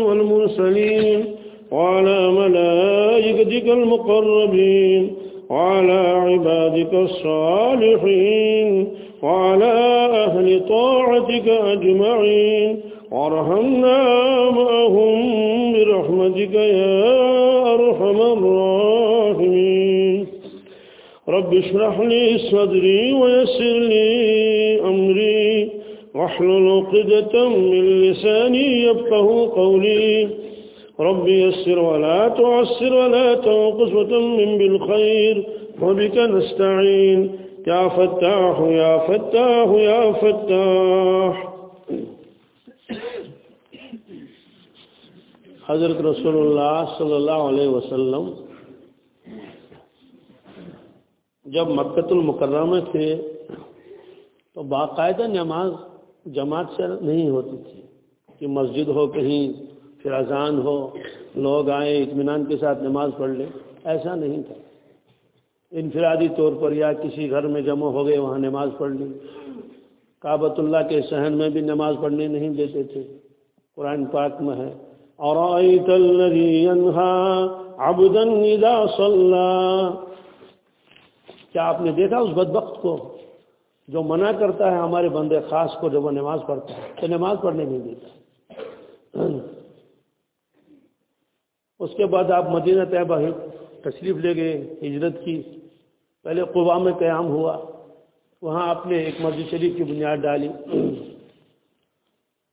والمرسلين وعلى ملائكتك المقربين وعلى عبادك الصالحين وعلى أهل طاعتك أجمعين وارحمنا معهم برحمتك يا أرحم الراحمين. رب اشرح لي صدري ويسر لي أمري. واحلل عقدة من لساني يفقه قولي. رب يسر ولا تعسر ولا تنقص وتمم بالخير. وبك نستعين. يا فتاح يا فتاح يا فتاح. حضرت رسول اللہ صلی اللہ علیہ وسلم جب مکت المکرمہ تھے تو باقاعدہ نماز جماعت سے نہیں ہوتی تھی کہ مسجد ہو، کہیں پھر اذان ہو، لوگ آئیں، اطمینان کے ساتھ نماز پڑھ لیں، ایسا نہیں تھا۔ انفرادی طور پر یا کسی گھر میں جمع ہو گئے، وہاں نماز پڑھ لی۔ کعبۃ اللہ کے صحن میں بھی نماز پڑھنے نہیں دیتے تھے۔ قرآن پاک میں ہے اور کیا آپ نے دیکھا اس بدبخت کو؟ جو منع کرتا ہے ہمارے بندے خاص کو جب وہ نماز پڑھتا ہے، تو نماز پڑھنے نہیں دیتا۔ اس کے بعد آپ مدینہ طیبہ تشریف لے گئے، ہجرت کی۔ پہلے قبا میں قیام ہوا۔ وہاں آپ نے ایک مسجد شریف کی بنیاد ڈالی۔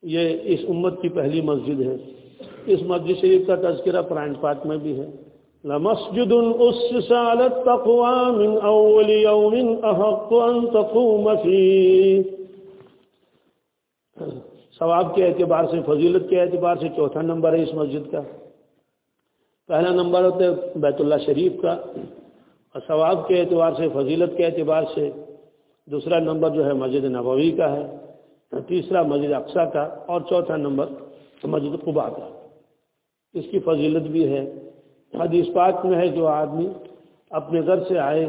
یہ اس امت کی پہلی مسجد ہے۔ اس مسجد شریف کا تذکرہ پرائن پاک میں بھی ہے۔ لمسجد أسس على التقوى من أول يوم أحق أن تقوم فيه. ثواب کے اعتبار سے، فضیلت کے اعتبار سے چوتھا نمبر ہے اس مسجد کا۔ پہلا نمبر ہوتا ہے بیت اللہ شریف کا۔ اور ثواب کے اعتبار سے، فضیلت کے اعتبار سے دوسرا نمبر جو ہے مسجد نبوی کا ہے، تیسرا مسجد اقسا کا، اور چوتھا نمبر مسجد قبا کا۔ اس کی فضیلت بھی ہے۔ حدیث پاک میں ہے جو آدمی اپنے گھر سے آئے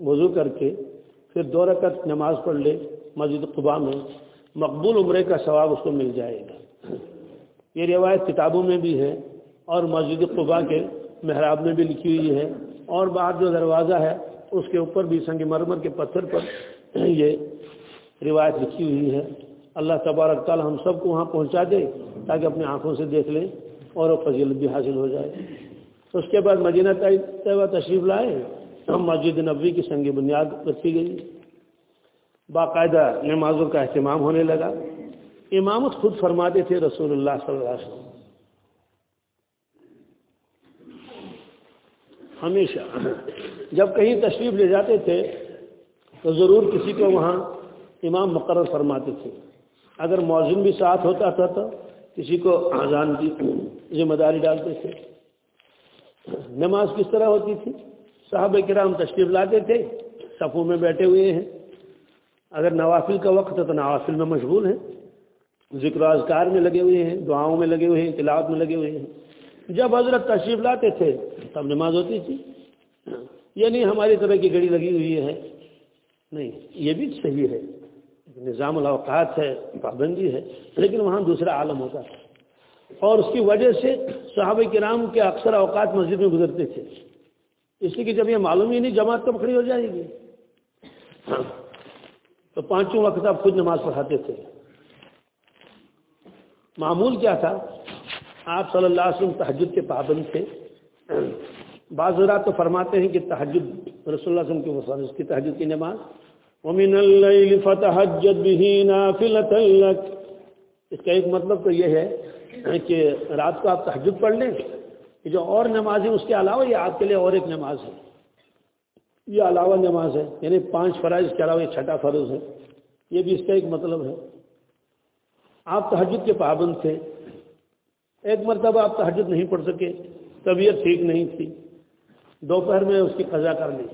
وضو کر کے پھر دو رکعت نماز پڑھ لے، مسجد قبا میں، مقبول عمرے کا ثواب اس کو مل جائے گا۔ یہ روایت کتابوں میں بھی ہے اور مسجد قبا کے محراب میں بھی لکھی ہوئی ہے۔ اور بعد جو دروازہ ہے، اس کے اوپر بھی سنگ مرمر کے پتھر پر یہ روایت لکھی ہوئی ہے۔ اللہ تبارک تعالی ہم سب کو وہاں پہنچا دے تاکہ اپنی آنکھوں سے دیکھ لیں اور وہ فضیلت بھی حاصل ہو جائے۔ اس کے بعد مدینہ طیبہ تشریف لائے ہم مسجد نبوی کی سنگ بنیاد رکھی گئی۔ باقاعدہ نمازوں کا اہتمام ہونے لگا۔ امامت خود فرماتے تھے رسول اللہ صلی اللہ علیہ وسلم۔ ہمیشہ جب کہیں تشریف لے جاتے تھے، تو ضرور کسی کو وہاں امام مقرر فرماتے تھے۔ اگر موزن بھی ساتھ ہوتا تھا تو کسی کو اذان کی ذمہ داری ڈالتے تھے۔ نماز کس طرح ہوتی تھی؟ صحابہ کرام تشریف لاتے تھے، صفوں میں بیٹھے ہوئے ہیں۔ اگر نوافل کا وقت ہے تو نوافل میں مشغول ہیں۔ ذکر و اذکار میں لگے ہوئے ہیں، دعاؤں میں لگے ہوئے ہیں، تلاوت میں لگے ہوئے ہیں۔ جب حضرت تشریف لاتے تھے، تب نماز ہوتی تھی۔ یہ نہیں ہماری طرح کی گھڑی لگی ہوئی ہے۔ نہیں، یہ بھی صحیح ہے۔ نظام الاوقات ہے، پابندی ہے، لیکن وہاں دوسرا عالم ہوتا ہے۔ اور اس کی وجہ سے صحابہ کرام کے اکثر اوقات مسجد میں گزرتے تھے۔ اس لیے کہ جب یہ معلوم ہی نہیں جماعت کب کھڑی ہو جائے گی۔ تو پانچوں وقت آپ خود نماز پڑھاتے تھے۔ معمول کیا تھا؟ آپ صلی اللہ علیہ وسلم تحجد کے پابند تھے۔ بعض حضرات تو فرماتے ہیں کہ تحجد رسول اللہ علیہ وسلم کی کی تحجد کی نماز۔ وَمِنَ اللَّيْلِ فَتَحَجَّدْ اس کا ایک مطلب تو یہ ہے یعنی کہ رات کو آپ تحجد پڑھ لیں کہ جو اور نماز ہے اس کے علاوہ یہ آپ کے لیے اور ایک نماز ہے؟ یہ علاوہ نماز ہے یعنی پانچ فرائض کے علاوہ یہ چھٹا فرض ہے۔ یہ بھی اس کا ایک مطلب ہے۔ آپ تحجد کے پابند تھے۔ ایک مرتبہ آپ تحجد نہیں پڑھ سکے، طبیعت ٹھیک نہیں تھی۔ دوپہر میں اس کی قضا کر لی۔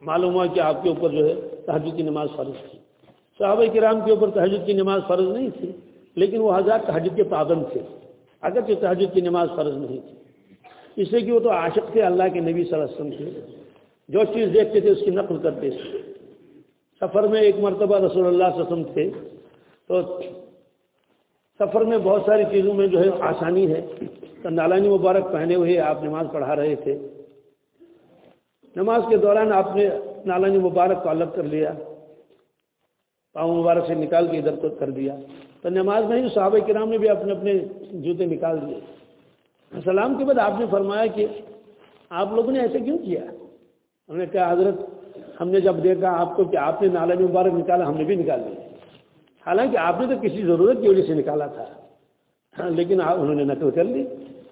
معلوم ہوا کہ آپ کے اوپر جو ہے تحجد کی نماز فرض تھی۔ صحابہ کرام کے اوپر تحجد کی نماز فرض نہیں تھی، لیکن وہ حضرات تحجد کے پابند تھے۔ اگر کہ تحجد کی نماز فرض نہیں تھی۔ اس لیے کہ وہ تو عاشق تھے، اللہ کے نبی صلی اللہ علیہ وسلم تھے۔ جو چیز دیکھتے تھے، اس کی نقل کرتے تھے۔ سفر میں ایک مرتبہ رسول اللہ صلی اللہ علیہ وسلم تھے۔ تو سفر میں بہت ساری چیزوں میں جو ہے، آسانی ہے۔ تو نالانی مبارک پہنے ہوئے آپ نماز پڑھا رہے تھے۔ نماز کے دوران آپ نے نالانی مبارک کو الگ کر لیا۔ پاؤں مبارک سے نکال کے ادھر کو کر دیا۔ تو نماز میں ہی صحابہ کرام نے بھی اپنے اپنے جوتے نکال دیے۔ سلام کے بعد آپ نے فرمایا کہ آپ لوگوں نے ایسے کیوں کیا؟ ہم نے کہا حضرت ہم نے جب دیکھا آپ کو کہ آپ نے نالا مبارک نکالا ہم نے بھی نکال دیا حالانکہ آپ نے تو کسی ضرورت کی وجہ سے نکالا تھا ہاں، لیکن انہوں نے نقل کر لی۔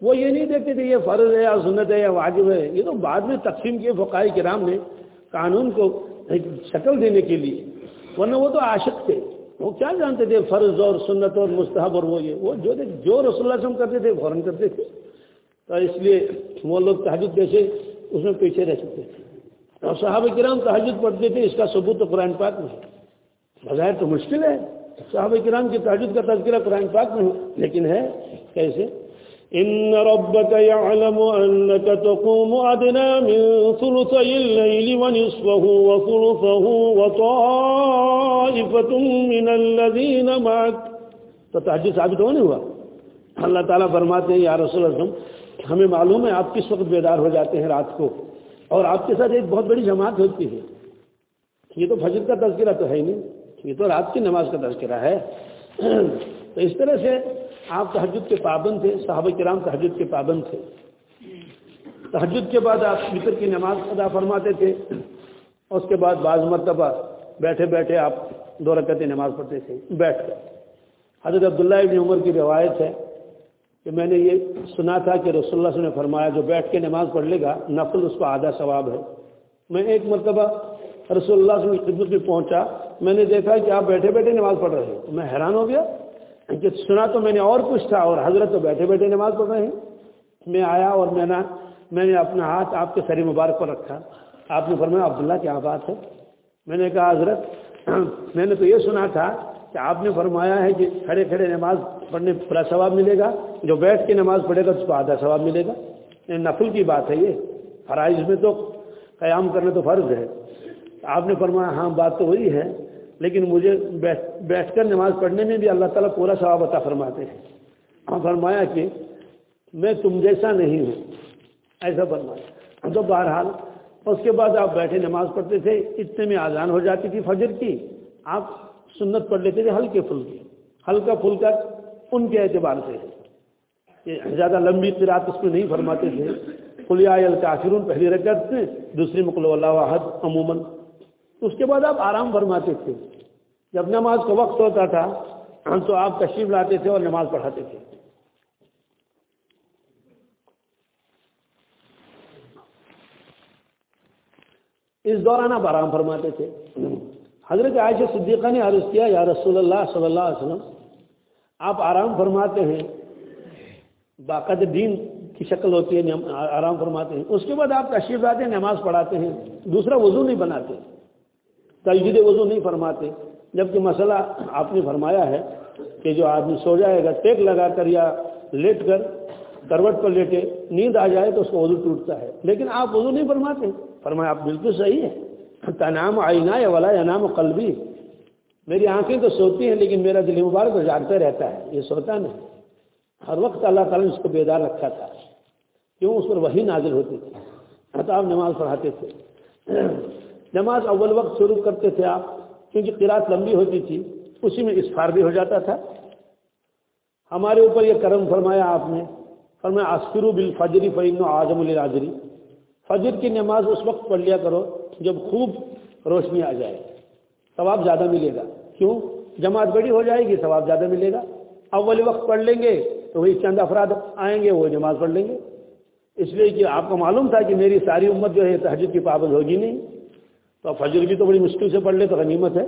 وہ یہ نہیں دیکھتے تھے یہ فرض ہے یا سنت ہے یا واجب ہے۔ یہ تو بعد میں تقسیم کیے فقائی کرام نے قانون کو شکل دینے کے لیے ورنہ وہ تو عاشق تھے۔ وہ کیا جانتے تھے؟ فرض اور سنت اور مستحب اور وہ یہ، وہ جو جو رسول اللہ کرتے تھے، فوراً کرتے تھے۔ تو اس لیے وہ لوگ تحجد کیسے اس میں پیچھے رہ سکتے تھے۔ اور صحابہ کرام تحجد پڑھتے تھے، اس کا ثبوت تو قرآن پاک میں بظاہر تو مشکل ہے۔ صحابہ کرام کی تحجد کا تذکرہ قرآن پاک میں لیکن ہے کیسے؟ إن ربك يعلم أنك تقوم أدنى من ثلثي الليل ونصفه وثلثه وطائفة من الذين معك. تو تحجی ثابت ہونے ہوا. اللہ تعالیٰ فرماتے ہیں، یا رسول اللہ، ہمیں معلوم ہے آپ کس وقت بیدار ہو جاتے ہیں رات کو، اور آپ کے ساتھ ایک بہت بڑی جماعت ہوتی ہے. یہ تو فجر کا تذکرہ تو ہے ہی نہیں، یہ تو رات کی نماز کا تذکرہ ہے۔ تو اس طرح سے آپ تحجد کے پابند تھے، صحابہ کرام تحجد کے پابند تھے۔ تحجد کے بعد آپ فطر کی نماز ادا فرماتے تھے، اس کے بعد بعض مرتبہ بیٹھے بیٹھے آپ دو رکعتیں نماز پڑھتے تھے، بیٹھ کر۔ حضرت عبداللہ ابن عمر کی روایت ہے کہ میں نے یہ سنا تھا کہ رسول اللہ سے نے فرمایا، جو بیٹھ کے نماز پڑھ لے گا، نفل اس کو آدھا ثواب ہے۔ میں ایک مرتبہ رسول اللہ سے خدمت میں پہنچا، میں نے دیکھا کہ آپ بیٹھے بیٹھے نماز پڑھ رہے ہیں۔ میں حیران ہو گیا کہ سنا تو میں نے اور کچھ تھا اور حضرت تو بیٹھے بیٹھے نماز پڑھ رہے ہیں۔ میں آیا اور میں نے میں نے اپنا ہاتھ آپ کے سری مبارک پر رکھا۔ آپ نے فرمایا، عبداللہ کیا بات ہے؟ میں نے کہا، حضرت، میں نے تو یہ سنا تھا کہ آپ نے فرمایا ہے کہ کھڑے کھڑے نماز پڑھنے پورا ثواب ملے گا۔ جو بیٹھ کے نماز پڑھے گا اس کو آدھا ثواب ملے گا۔ یہ نفل کی بات ہے یہ۔ فرائض میں تو قیام کرنا تو فرض ہے۔ آپ نے فرمایا ہاں بات تو وہی ہے۔ لیکن مجھے بیٹھ کر نماز پڑھنے میں بھی اللہ تعالیٰ پورا ثواب عطا فرماتے ہیں۔ ہاں فرمایا کہ میں تم جیسا نہیں ہوں۔ ایسا فرمایا۔ تو بہرحال اس کے بعد آپ بیٹھے نماز پڑھتے تھے، اتنے میں آزان ہو جاتی تھی فجر کی۔ آپ سنت پڑھ لیتے تھے ہلکے پھلکے۔ ہلکا پھلکا ان کے اعتبار سے۔ زیادہ لمبی قرات اس میں نہیں فرماتے تھے۔ کلیا الکافرون پہلی رکعت میں، دوسری مقل اللہ واحد عموماً۔ اس کے بعد آپ آرام فرماتے تھے۔ جب نماز کا وقت ہوتا تھا تو آپ تشریف لاتے تھے اور نماز پڑھاتے تھے۔ اس دوران آپ آرام فرماتے تھے۔ حضرت عائشہ صدیقہ نے عرض کیا، یا رسول اللہ صلی اللہ علیہ وسلم، آپ آرام فرماتے ہیں، باقاعدہ دین کی شکل ہوتی ہے آرام فرماتے ہیں۔ اس کے بعد آپ تشریف لاتے ہیں، نماز پڑھاتے ہیں، دوسرا وضو نہیں بناتے۔ تجدید وضو نہیں فرماتے، جبکہ مسئلہ آپ نے فرمایا ہے کہ جو آدمی سو جائے گا، ٹیک لگا کر یا لیٹ کر، کروٹ پر لیٹے، نیند آ جائے تو اس کو وضو ٹوٹتا ہے۔ لیکن آپ وضو نہیں فرماتے۔ فرمایا، آپ بالکل صحیح ہے۔ تنام آئینہ یا ولا یا نام قلبی۔ میری آنکھیں تو سوتی ہیں، لیکن میرا دل مبارک تو جاگتا رہتا ہے۔ یہ سوتا نہیں۔ ہر وقت اللہ تعالیٰ نے اس کو بیدار رکھا تھا۔ کیوں؟ اس پر وہی نازل ہوتی تھی۔ تو آپ نماز پڑھاتے تھے۔ نماز اول وقت شروع کرتے تھے آپ، کیونکہ قرآت لمبی ہوتی تھی، اسی میں اسفار بھی ہو جاتا تھا۔ ہمارے اوپر یہ کرم فرمایا آپ نے، فرمایا عسکرو بال فجری فعین و اعظم الراجری فجر کی نماز اس وقت پڑھ لیا کرو جب خوب روشنی آ جائے۔ ثواب زیادہ ملے گا۔ کیوں؟ جماعت بڑی ہو جائے گی، ثواب زیادہ ملے گا۔ اول وقت پڑھ لیں گے تو وہی چند افراد آئیں گے، وہ نماز پڑھ لیں گے۔ اس لیے کہ آپ کو معلوم تھا کہ میری ساری امت جو ہے تحجد کی پابند ہوگی نہیں۔ تو فجر بھی تو بڑی مشکل سے پڑھ لے تو غنیمت ہے۔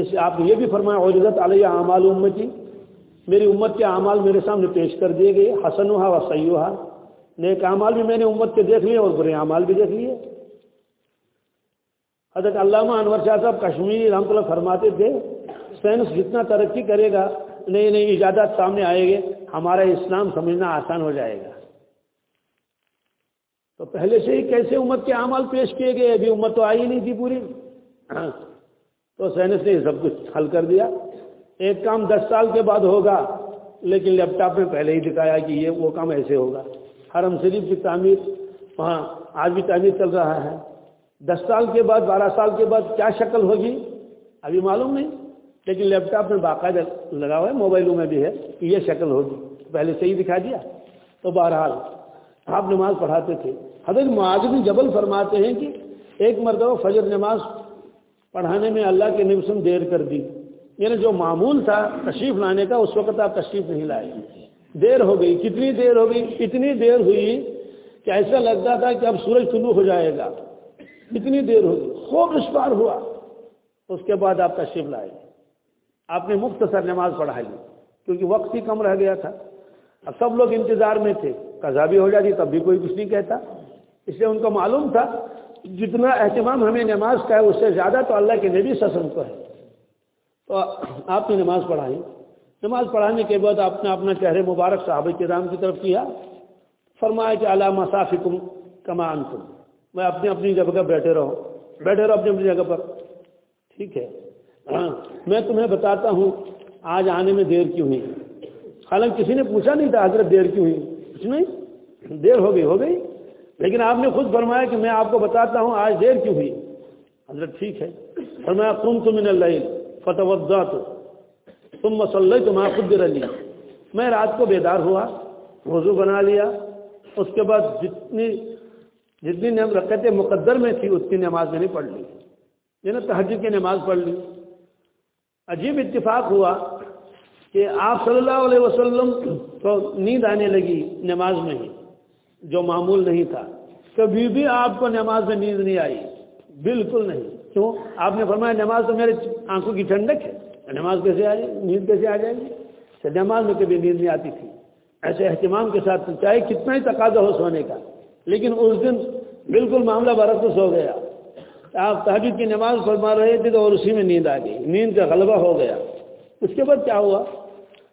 اس آپ نے یہ بھی فرمایا عجرت علیہ اعمال امتی۔ میری امت کے اعمال میرے سامنے پیش کر دیے گئے حسن ہوا و سیوہا نیک اعمال بھی میں نے امت کے دیکھ لیے اور برے اعمال بھی دیکھ لیے۔ حضرت علامہ انور شاہ صاحب کشمیری رحمۃ اللہ فرماتے تھے سائنس جتنا ترقی کرے گا نئی نئی ایجادات سامنے آئے گے، ہمارا اسلام سمجھنا آسان ہو جائے گا۔ تو پہلے سے ہی کیسے امت کے اعمال پیش کیے گئے؟ ابھی امت تو آئی نہیں تھی پوری۔ ہاں۔ تو سائنس نے سب کچھ حل کر دیا۔ ایک کام دس سال کے بعد ہوگا، لیکن لیپ ٹاپ میں پہلے ہی دکھایا کہ یہ وہ کام ایسے ہوگا۔ حرم شریف کی تعمیر، وہاں آج بھی تعمیر چل رہا ہے۔ دس سال کے بعد، بارہ سال کے بعد کیا شکل ہوگی؟ ابھی معلوم نہیں۔ لیکن لیپ ٹاپ میں باقاعدہ لگا ہوا ہے، موبائلوں میں بھی ہے کہ یہ شکل ہوگی۔ پہلے سے ہی دکھا دیا۔ تو بہرحال آپ نماز پڑھاتے تھے۔ حضرت معذم جبل فرماتے ہیں کہ ایک مرتبہ فجر نماز پڑھانے میں اللہ کے نبسم دیر کر دی۔ یعنی جو معمول تھا تشریف لانے کا، اس وقت آپ تشریف نہیں لائے۔ دیر ہو گئی۔ کتنی دیر ہو گئی؟ اتنی دیر ہوئی کہ ایسا لگتا تھا کہ اب سورج طلوع ہو جائے گا۔ اتنی دیر ہو گئی۔ خوب اسپار ہوا۔ اس کے بعد آپ تشریف لائے۔ آپ نے مختصر نماز پڑھائی، کیونکہ وقت ہی کم رہ گیا تھا۔ اب سب لوگ انتظار میں تھے۔ قضا بھی ہو جاتی، تب بھی کوئی کچھ نہیں کہتا۔ اس لیے ان کو معلوم تھا، جتنا اہتمام ہمیں نماز کا ہے، اس سے زیادہ تو اللہ کے نبی سسم کو ہے۔ تو آپ نے نماز پڑھائی۔ نماز پڑھانے کے بعد آپ نے اپنا چہرے مبارک صحابہ کے رام کی طرف کیا۔ فرمایا کہ علامہ صافکم کمان تم میں اپنی اپنی جگہ پر بیٹھے رہو بیٹھے رہو اپنی اپنی جگہ پر۔ ٹھیک ہے۔ ہاں میں تمہیں بتاتا ہوں، آج آنے میں دیر کیوں ہوئی؟ حالانکہ کسی نے پوچھا نہیں تھا، حضرت دیر کیوں ہوئی؟ کچھ نہیں؟ دیر ہو گئی ہو گئی۔ لیکن آپ نے خود فرمایا کہ میں آپ کو بتاتا ہوں، آج دیر کیوں ہوئی؟ حضرت ٹھیک ہے۔ فرمایا تم تو من اللہ فتح تم مسلح تمہارا خود رلی میں رات کو بیدار ہوا، وضو بنا لیا۔ اس کے بعد جتنی جتنی رکعتیں مقدر میں تھی، اتنی نماز میں نہیں پڑھ لی۔ یعنی تحجد کی نماز پڑھ لی۔ عجیب اتفاق ہوا کہ آپ صلی اللہ علیہ وسلم کو نیند آنے لگی نماز میں ہی۔ جو معمول نہیں تھا۔ کبھی بھی آپ کو نماز میں نیند نہیں آئی۔ بالکل نہیں۔ کیوں؟ آپ نے فرمایا نماز تو میرے آنکھوں کی ٹھنڈک ہے۔ نماز کیسے آ جائے؟ نیند کیسے آ جائے گی؟ اچھا، نماز میں کبھی نیند نہیں آتی تھی۔ ایسے اہتمام کے ساتھ چاہے کتنا ہی تقاضا ہو سونے کا، لیکن اس دن بالکل معاملہ برعکس ہو گیا۔ آپ تحجد کی نماز فرما رہے تھے تو اور اسی میں نیند آ گئی۔ نیند کا غلبہ ہو گیا۔ اس کے بعد کیا ہوا؟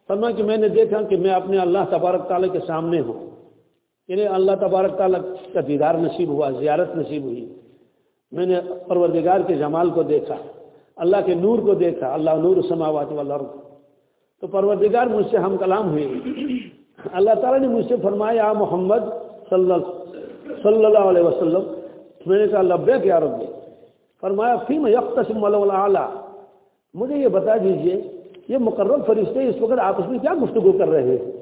فرما کہ میں نے دیکھا کہ میں اپنے اللہ تبارک تعالیٰ کے سامنے ہوں۔ یعنی اللہ تبارک تعالیٰ کا دیدار نصیب ہوا، زیارت نصیب ہوئی۔ میں نے پروردگار کے جمال کو دیکھا، اللہ کے نور کو دیکھا، اللہ نور سماوات والارض۔ تو پروردگار مجھ سے ہم کلام ہوئے۔ اللہ تعالیٰ نے مجھ سے فرمایا محمد صلی اللہ علیہ وسلم۔ میں نے کہا لبے کیا رب فرمایا فیم یکتسم اعلیٰ مجھے یہ بتا دیجیے، یہ مقرر فرشتے اس وقت آپس میں کیا گفتگو کر رہے ہیں؟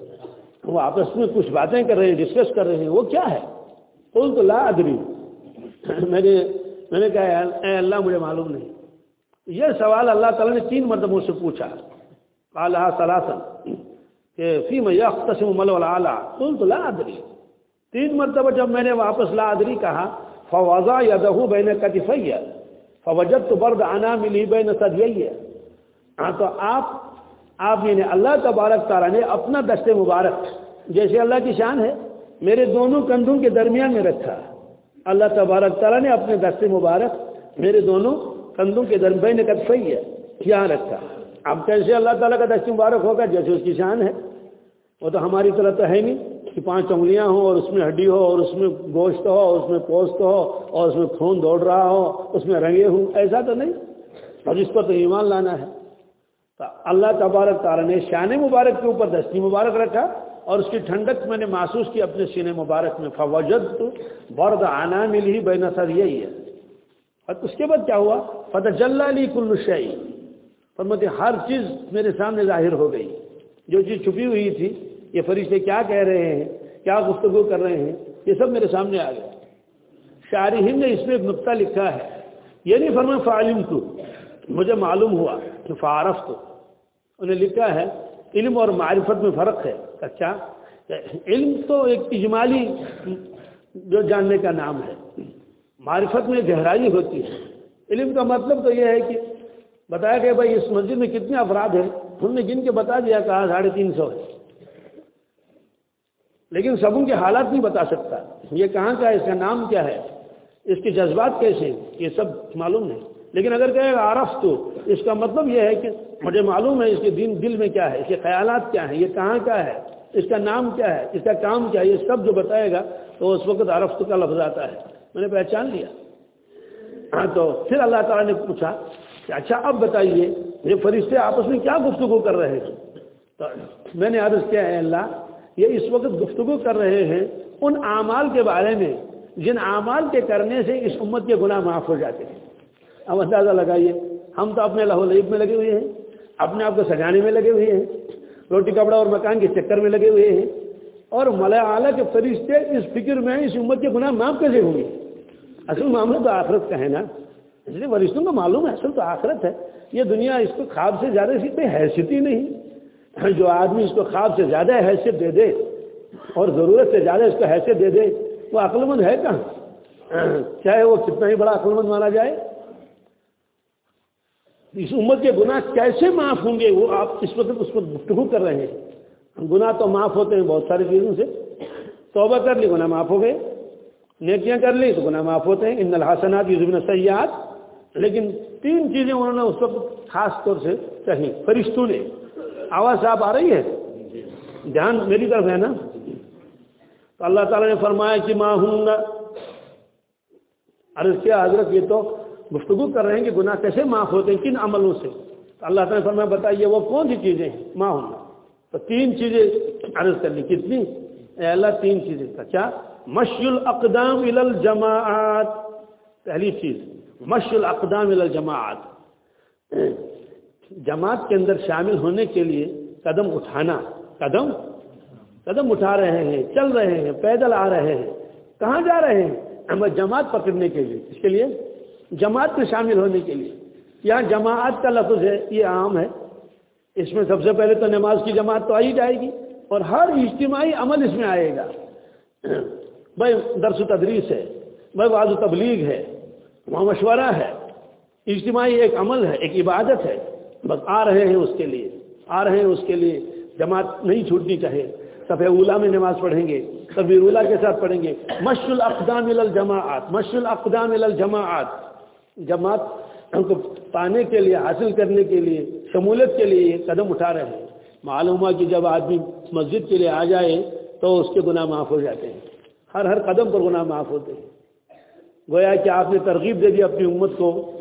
وہ آپس میں کچھ باتیں کر رہے ہیں ڈسکس کر رہے ہیں، وہ کیا ہے؟ قلت تو لا ادری۔ میں نے میں نے کہا، اے اللہ مجھے معلوم نہیں۔ یہ سوال اللہ تعالیٰ نے تین مرتبہ مجھ سے پوچھا۔ کالہ سلاسن کہ فیم یکتسم ملو اعلیٰ قلت تو لا ادری۔ تین مرتبہ جب میں نے واپس لا ادری کہا فوضا یا دہو بین کتفیہ فوجت تو برد آنا ملی بین سدیہ ہاں تو آپ آپ یعنی اللہ تبارک تعالیٰ نے اپنا دست مبارک جیسے اللہ کی شان ہے، میرے دونوں کندھوں کے درمیان میں رکھا۔ اللہ تبارک تعالیٰ نے اپنے دست مبارک میرے دونوں کندھوں کے درمیان کتفیہ یہاں رکھا۔ اب کیسے اللہ تعالیٰ کا دست مبارک ہوگا، جیسے اس کی شان ہے۔ وہ تو ہماری طرح تو ہے نہیں کہ پانچ انگلیاں ہوں اور اس میں ہڈی ہو اور اس میں گوشت ہو اور اس میں پوست ہو اور اس میں خون دوڑ رہا ہو، اس میں رنگے ہوں، ایسا تو نہیں۔ اور اس پر تو ایمان لانا ہے۔ تو اللہ تبارک تعالیٰ نے شان مبارک کے اوپر دستی مبارک رکھا۔ اور اس کی ٹھنڈک میں نے محسوس کی اپنے سینے مبارک میں۔ فوجد تو برد آنا ملی بے نثر یہی ہے اور اس کے بعد کیا ہوا؟ فتح جل علی کل شعی فرمت ہر چیز میرے سامنے ظاہر ہو گئی۔ جو چیز چھپی ہوئی تھی، یہ فرشتے کیا کہہ رہے ہیں؟ کیا گفتگو کر رہے ہیں؟ یہ سب میرے سامنے آ گیا شاعری ہند نے اس میں ایک نقطہ لکھا ہے۔ یہ نہیں فرما فعالم تو مجھے معلوم ہوا کہ فارف تو انہیں لکھا ہے علم اور معرفت میں فرق ہے۔ اچھا علم تو ایک اجمالی جو جاننے کا نام ہے۔ معرفت میں گہرائی ہوتی ہے۔ علم کا مطلب تو یہ ہے کہ بتایا کہ بھائی اس مسجد میں کتنے افراد ہیں۔ ہم نے گن کے بتا دیا کہا ساڑھے تین سو ہے لیکن سبوں کے حالات نہیں بتا سکتا۔ یہ کہاں کا ہے، اس کا نام کیا ہے؟ اس کے جذبات کیسے ہیں؟ یہ سب معلوم نہیں۔ لیکن اگر کہے گا عرف تو اس کا مطلب یہ ہے کہ مجھے معلوم ہے اس کے دن دل میں کیا ہے، اس کے خیالات کیا ہیں، یہ کہاں کا ہے، اس کا نام کیا ہے، اس کا کام کیا ہے، یہ سب جو بتائے گا تو اس وقت عرفت کا لفظ آتا ہے۔ میں نے پہچان لیا۔ ہاں تو پھر اللہ تعالیٰ نے پوچھا کہ اچھا اب بتائیے، یہ فرشتے آپس میں کیا گفتگو کر رہے ہیں؟ تو میں نے عرض کیا ہے اللہ، یہ اس وقت گفتگو کر رہے ہیں ان اعمال کے بارے میں، جن اعمال کے کرنے سے اس امت کے گناہ معاف ہو جاتے ہیں۔ اب اندازہ لگائیے، ہم تو اپنے لہو لیب میں لگے ہوئے ہیں۔ اپنے آپ کو سجانے میں لگے ہوئے ہیں، روٹی کپڑا اور مکان کے چکر میں لگے ہوئے ہیں۔ اور ملا اعلیٰ کے فرشتے اس فکر میں اس امت کے گناہ معاف کیسے ہوں گے؟ اصل معاملہ تو آخرت کا ہے نا۔ اس لیے فرشتوں کو معلوم ہے، اصل تو آخرت ہے۔ یہ دنیا اس کو خواب سے زیادہ اس کی حیثیت ہی نہیں۔ جو آدمی اس کو خواب سے زیادہ حیثیت دے دے اور ضرورت سے زیادہ اس کو حیثیت دے دے، وہ عقل مند ہے کہاں؟ چاہے وہ کتنا ہی بڑا عقل مند مانا جائے۔ اس امت کے گناہ کیسے معاف ہوں گے؟ وہ آپ اس وقت اس پر گفتگو کر رہے ہیں۔ گناہ تو معاف ہوتے ہیں بہت ساری چیزوں سے۔ توبہ کر لی، گناہ معاف ہو گئے۔ نیکیاں کر لی تو گناہ معاف ہوتے ہیں۔ ان الحسنات یوزمن سیاحت لیکن تین چیزیں انہوں نے اس وقت خاص طور سے کہیں فرشتوں نے۔ آواز آپ آ رہی ہے؟ دھیان میری طرف ہے نا؟ تو اللہ تعالیٰ نے فرمایا کہ ماں ہوں گا عرض کیا، حضرت یہ تو گفتگو کر رہے ہیں کہ گناہ کیسے معاف ہوتے ہیں، کن عملوں سے؟ تو اللہ تعالیٰ نے فرمایا، بتائیے، وہ کون سی چیزیں ہیں؟ ماں ہوں گا تو تین چیزیں عرض کر لی۔ کتنی؟ اے اللہ، تین چیزیں کا۔ کیا مشی الاقدام الجماعت پہلی چیز، مشی الاقدام الجماعت جماعت کے اندر شامل ہونے کے لیے قدم اٹھانا۔ قدم؟ قدم اٹھا رہے ہیں، چل رہے ہیں، پیدل آ رہے ہیں۔ کہاں جا رہے ہیں؟ ہم جماعت پکڑنے کے لیے۔ اس کے لیے جماعت میں شامل ہونے کے لیے۔ یہاں جماعت کا لفظ ہے، یہ عام ہے۔ اس میں سب سے پہلے تو نماز کی جماعت تو آئی جائے گی اور ہر اجتماعی عمل اس میں آئے گا۔ بھائی، درس و تدریس ہے، بھائی واض و تبلیغ ہے، وہاں مشورہ ہے۔ اجتماعی ایک عمل ہے، ایک عبادت ہے۔ بس آ رہے ہیں اس کے لیے، آ رہے ہیں اس کے لیے۔ جماعت نہیں چھوٹنی چاہے صفح اولا میں نماز پڑھیں گے سبھی اولا کے ساتھ پڑھیں گے۔ مش الاقدام الجماعت مش الاقدام الجماعت جماعت کو پانے کے لیے، حاصل کرنے کے لیے، شمولیت کے لیے قدم اٹھا رہے ہیں۔ معلوم ہوا کہ جب آدمی مسجد کے لیے آ جائے تو اس کے گناہ معاف ہو جاتے ہیں۔ ہر ہر قدم پر گناہ معاف ہوتے ہیں۔ گویا کہ آپ نے ترغیب دے دی اپنی امت کو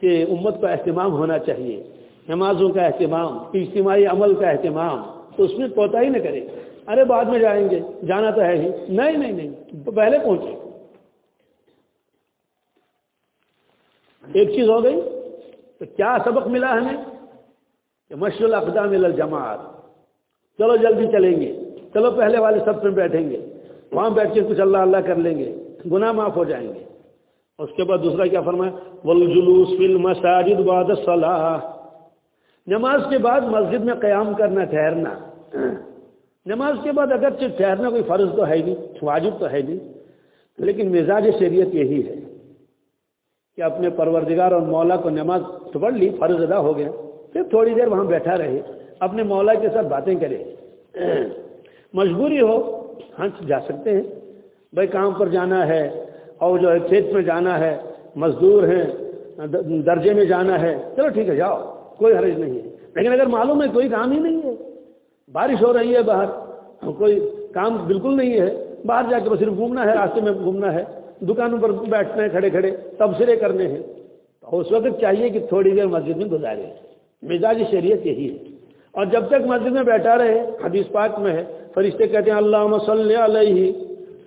کہ امت کا اہتمام ہونا چاہیے۔ نمازوں کا اہتمام، اجتماعی عمل کا اہتمام، تو اس میں کوتا ہی نہ کرے ارے بعد میں جائیں گے، جانا تو ہے ہی۔ نہیں نہیں نہیں، پہلے پہنچے ایک چیز ہو گئی تو کیا سبق ملا ہمیں؟ کہ مشغول اقدام الجماعت. چلو جلدی چلیں گے. چلو پہلے والے سب میں بیٹھیں گے. وہاں بیٹھ کے کچھ اللہ اللہ کر لیں گے. گناہ معاف ہو جائیں گے. اس کے بعد دوسرا کیا فرمایا؟ والجلوس فی المساجد بعد الصلاح نماز کے بعد مسجد میں قیام کرنا، ٹھہرنا. نماز کے بعد اگرچہ ٹھہرنا کوئی فرض تو ہے نہیں، واجب تو ہے نہیں، لیکن مزاج شریعت یہی ہے. کہ اپنے پروردگار اور مولا کو نماز پڑھ لی، فرض ادا ہو گیا۔ پھر تھوڑی دیر وہاں بیٹھا رہے، اپنے مولا کے ساتھ باتیں کرے۔ مجبوری ہو ہاں جا سکتے ہیں۔ بھائی، کام پر جانا ہے اور جو ہے، کھیت میں جانا ہے، مزدور ہیں، درجے میں جانا ہے۔ چلو ٹھیک ہے، جاؤ، کوئی حرج نہیں ہے۔ لیکن اگر معلوم ہے کوئی کام ہی نہیں ہے، بارش ہو رہی ہے باہر، کوئی کام بالکل نہیں ہے، باہر جا کے بس صرف گھومنا ہے، راستے میں گھومنا ہے۔ دکانوں پر بیٹھنا ہے، کھڑے کھڑے، تبصرے کرنے ہیں۔ تو اس وقت چاہیے کہ تھوڑی دیر مسجد میں گزارے۔ مزاج شریعت یہی ہے۔ اور جب تک مسجد میں بیٹھا رہے، حدیث پاک میں ہے، فرشتے کہتے ہیں اللہ مسل علیہ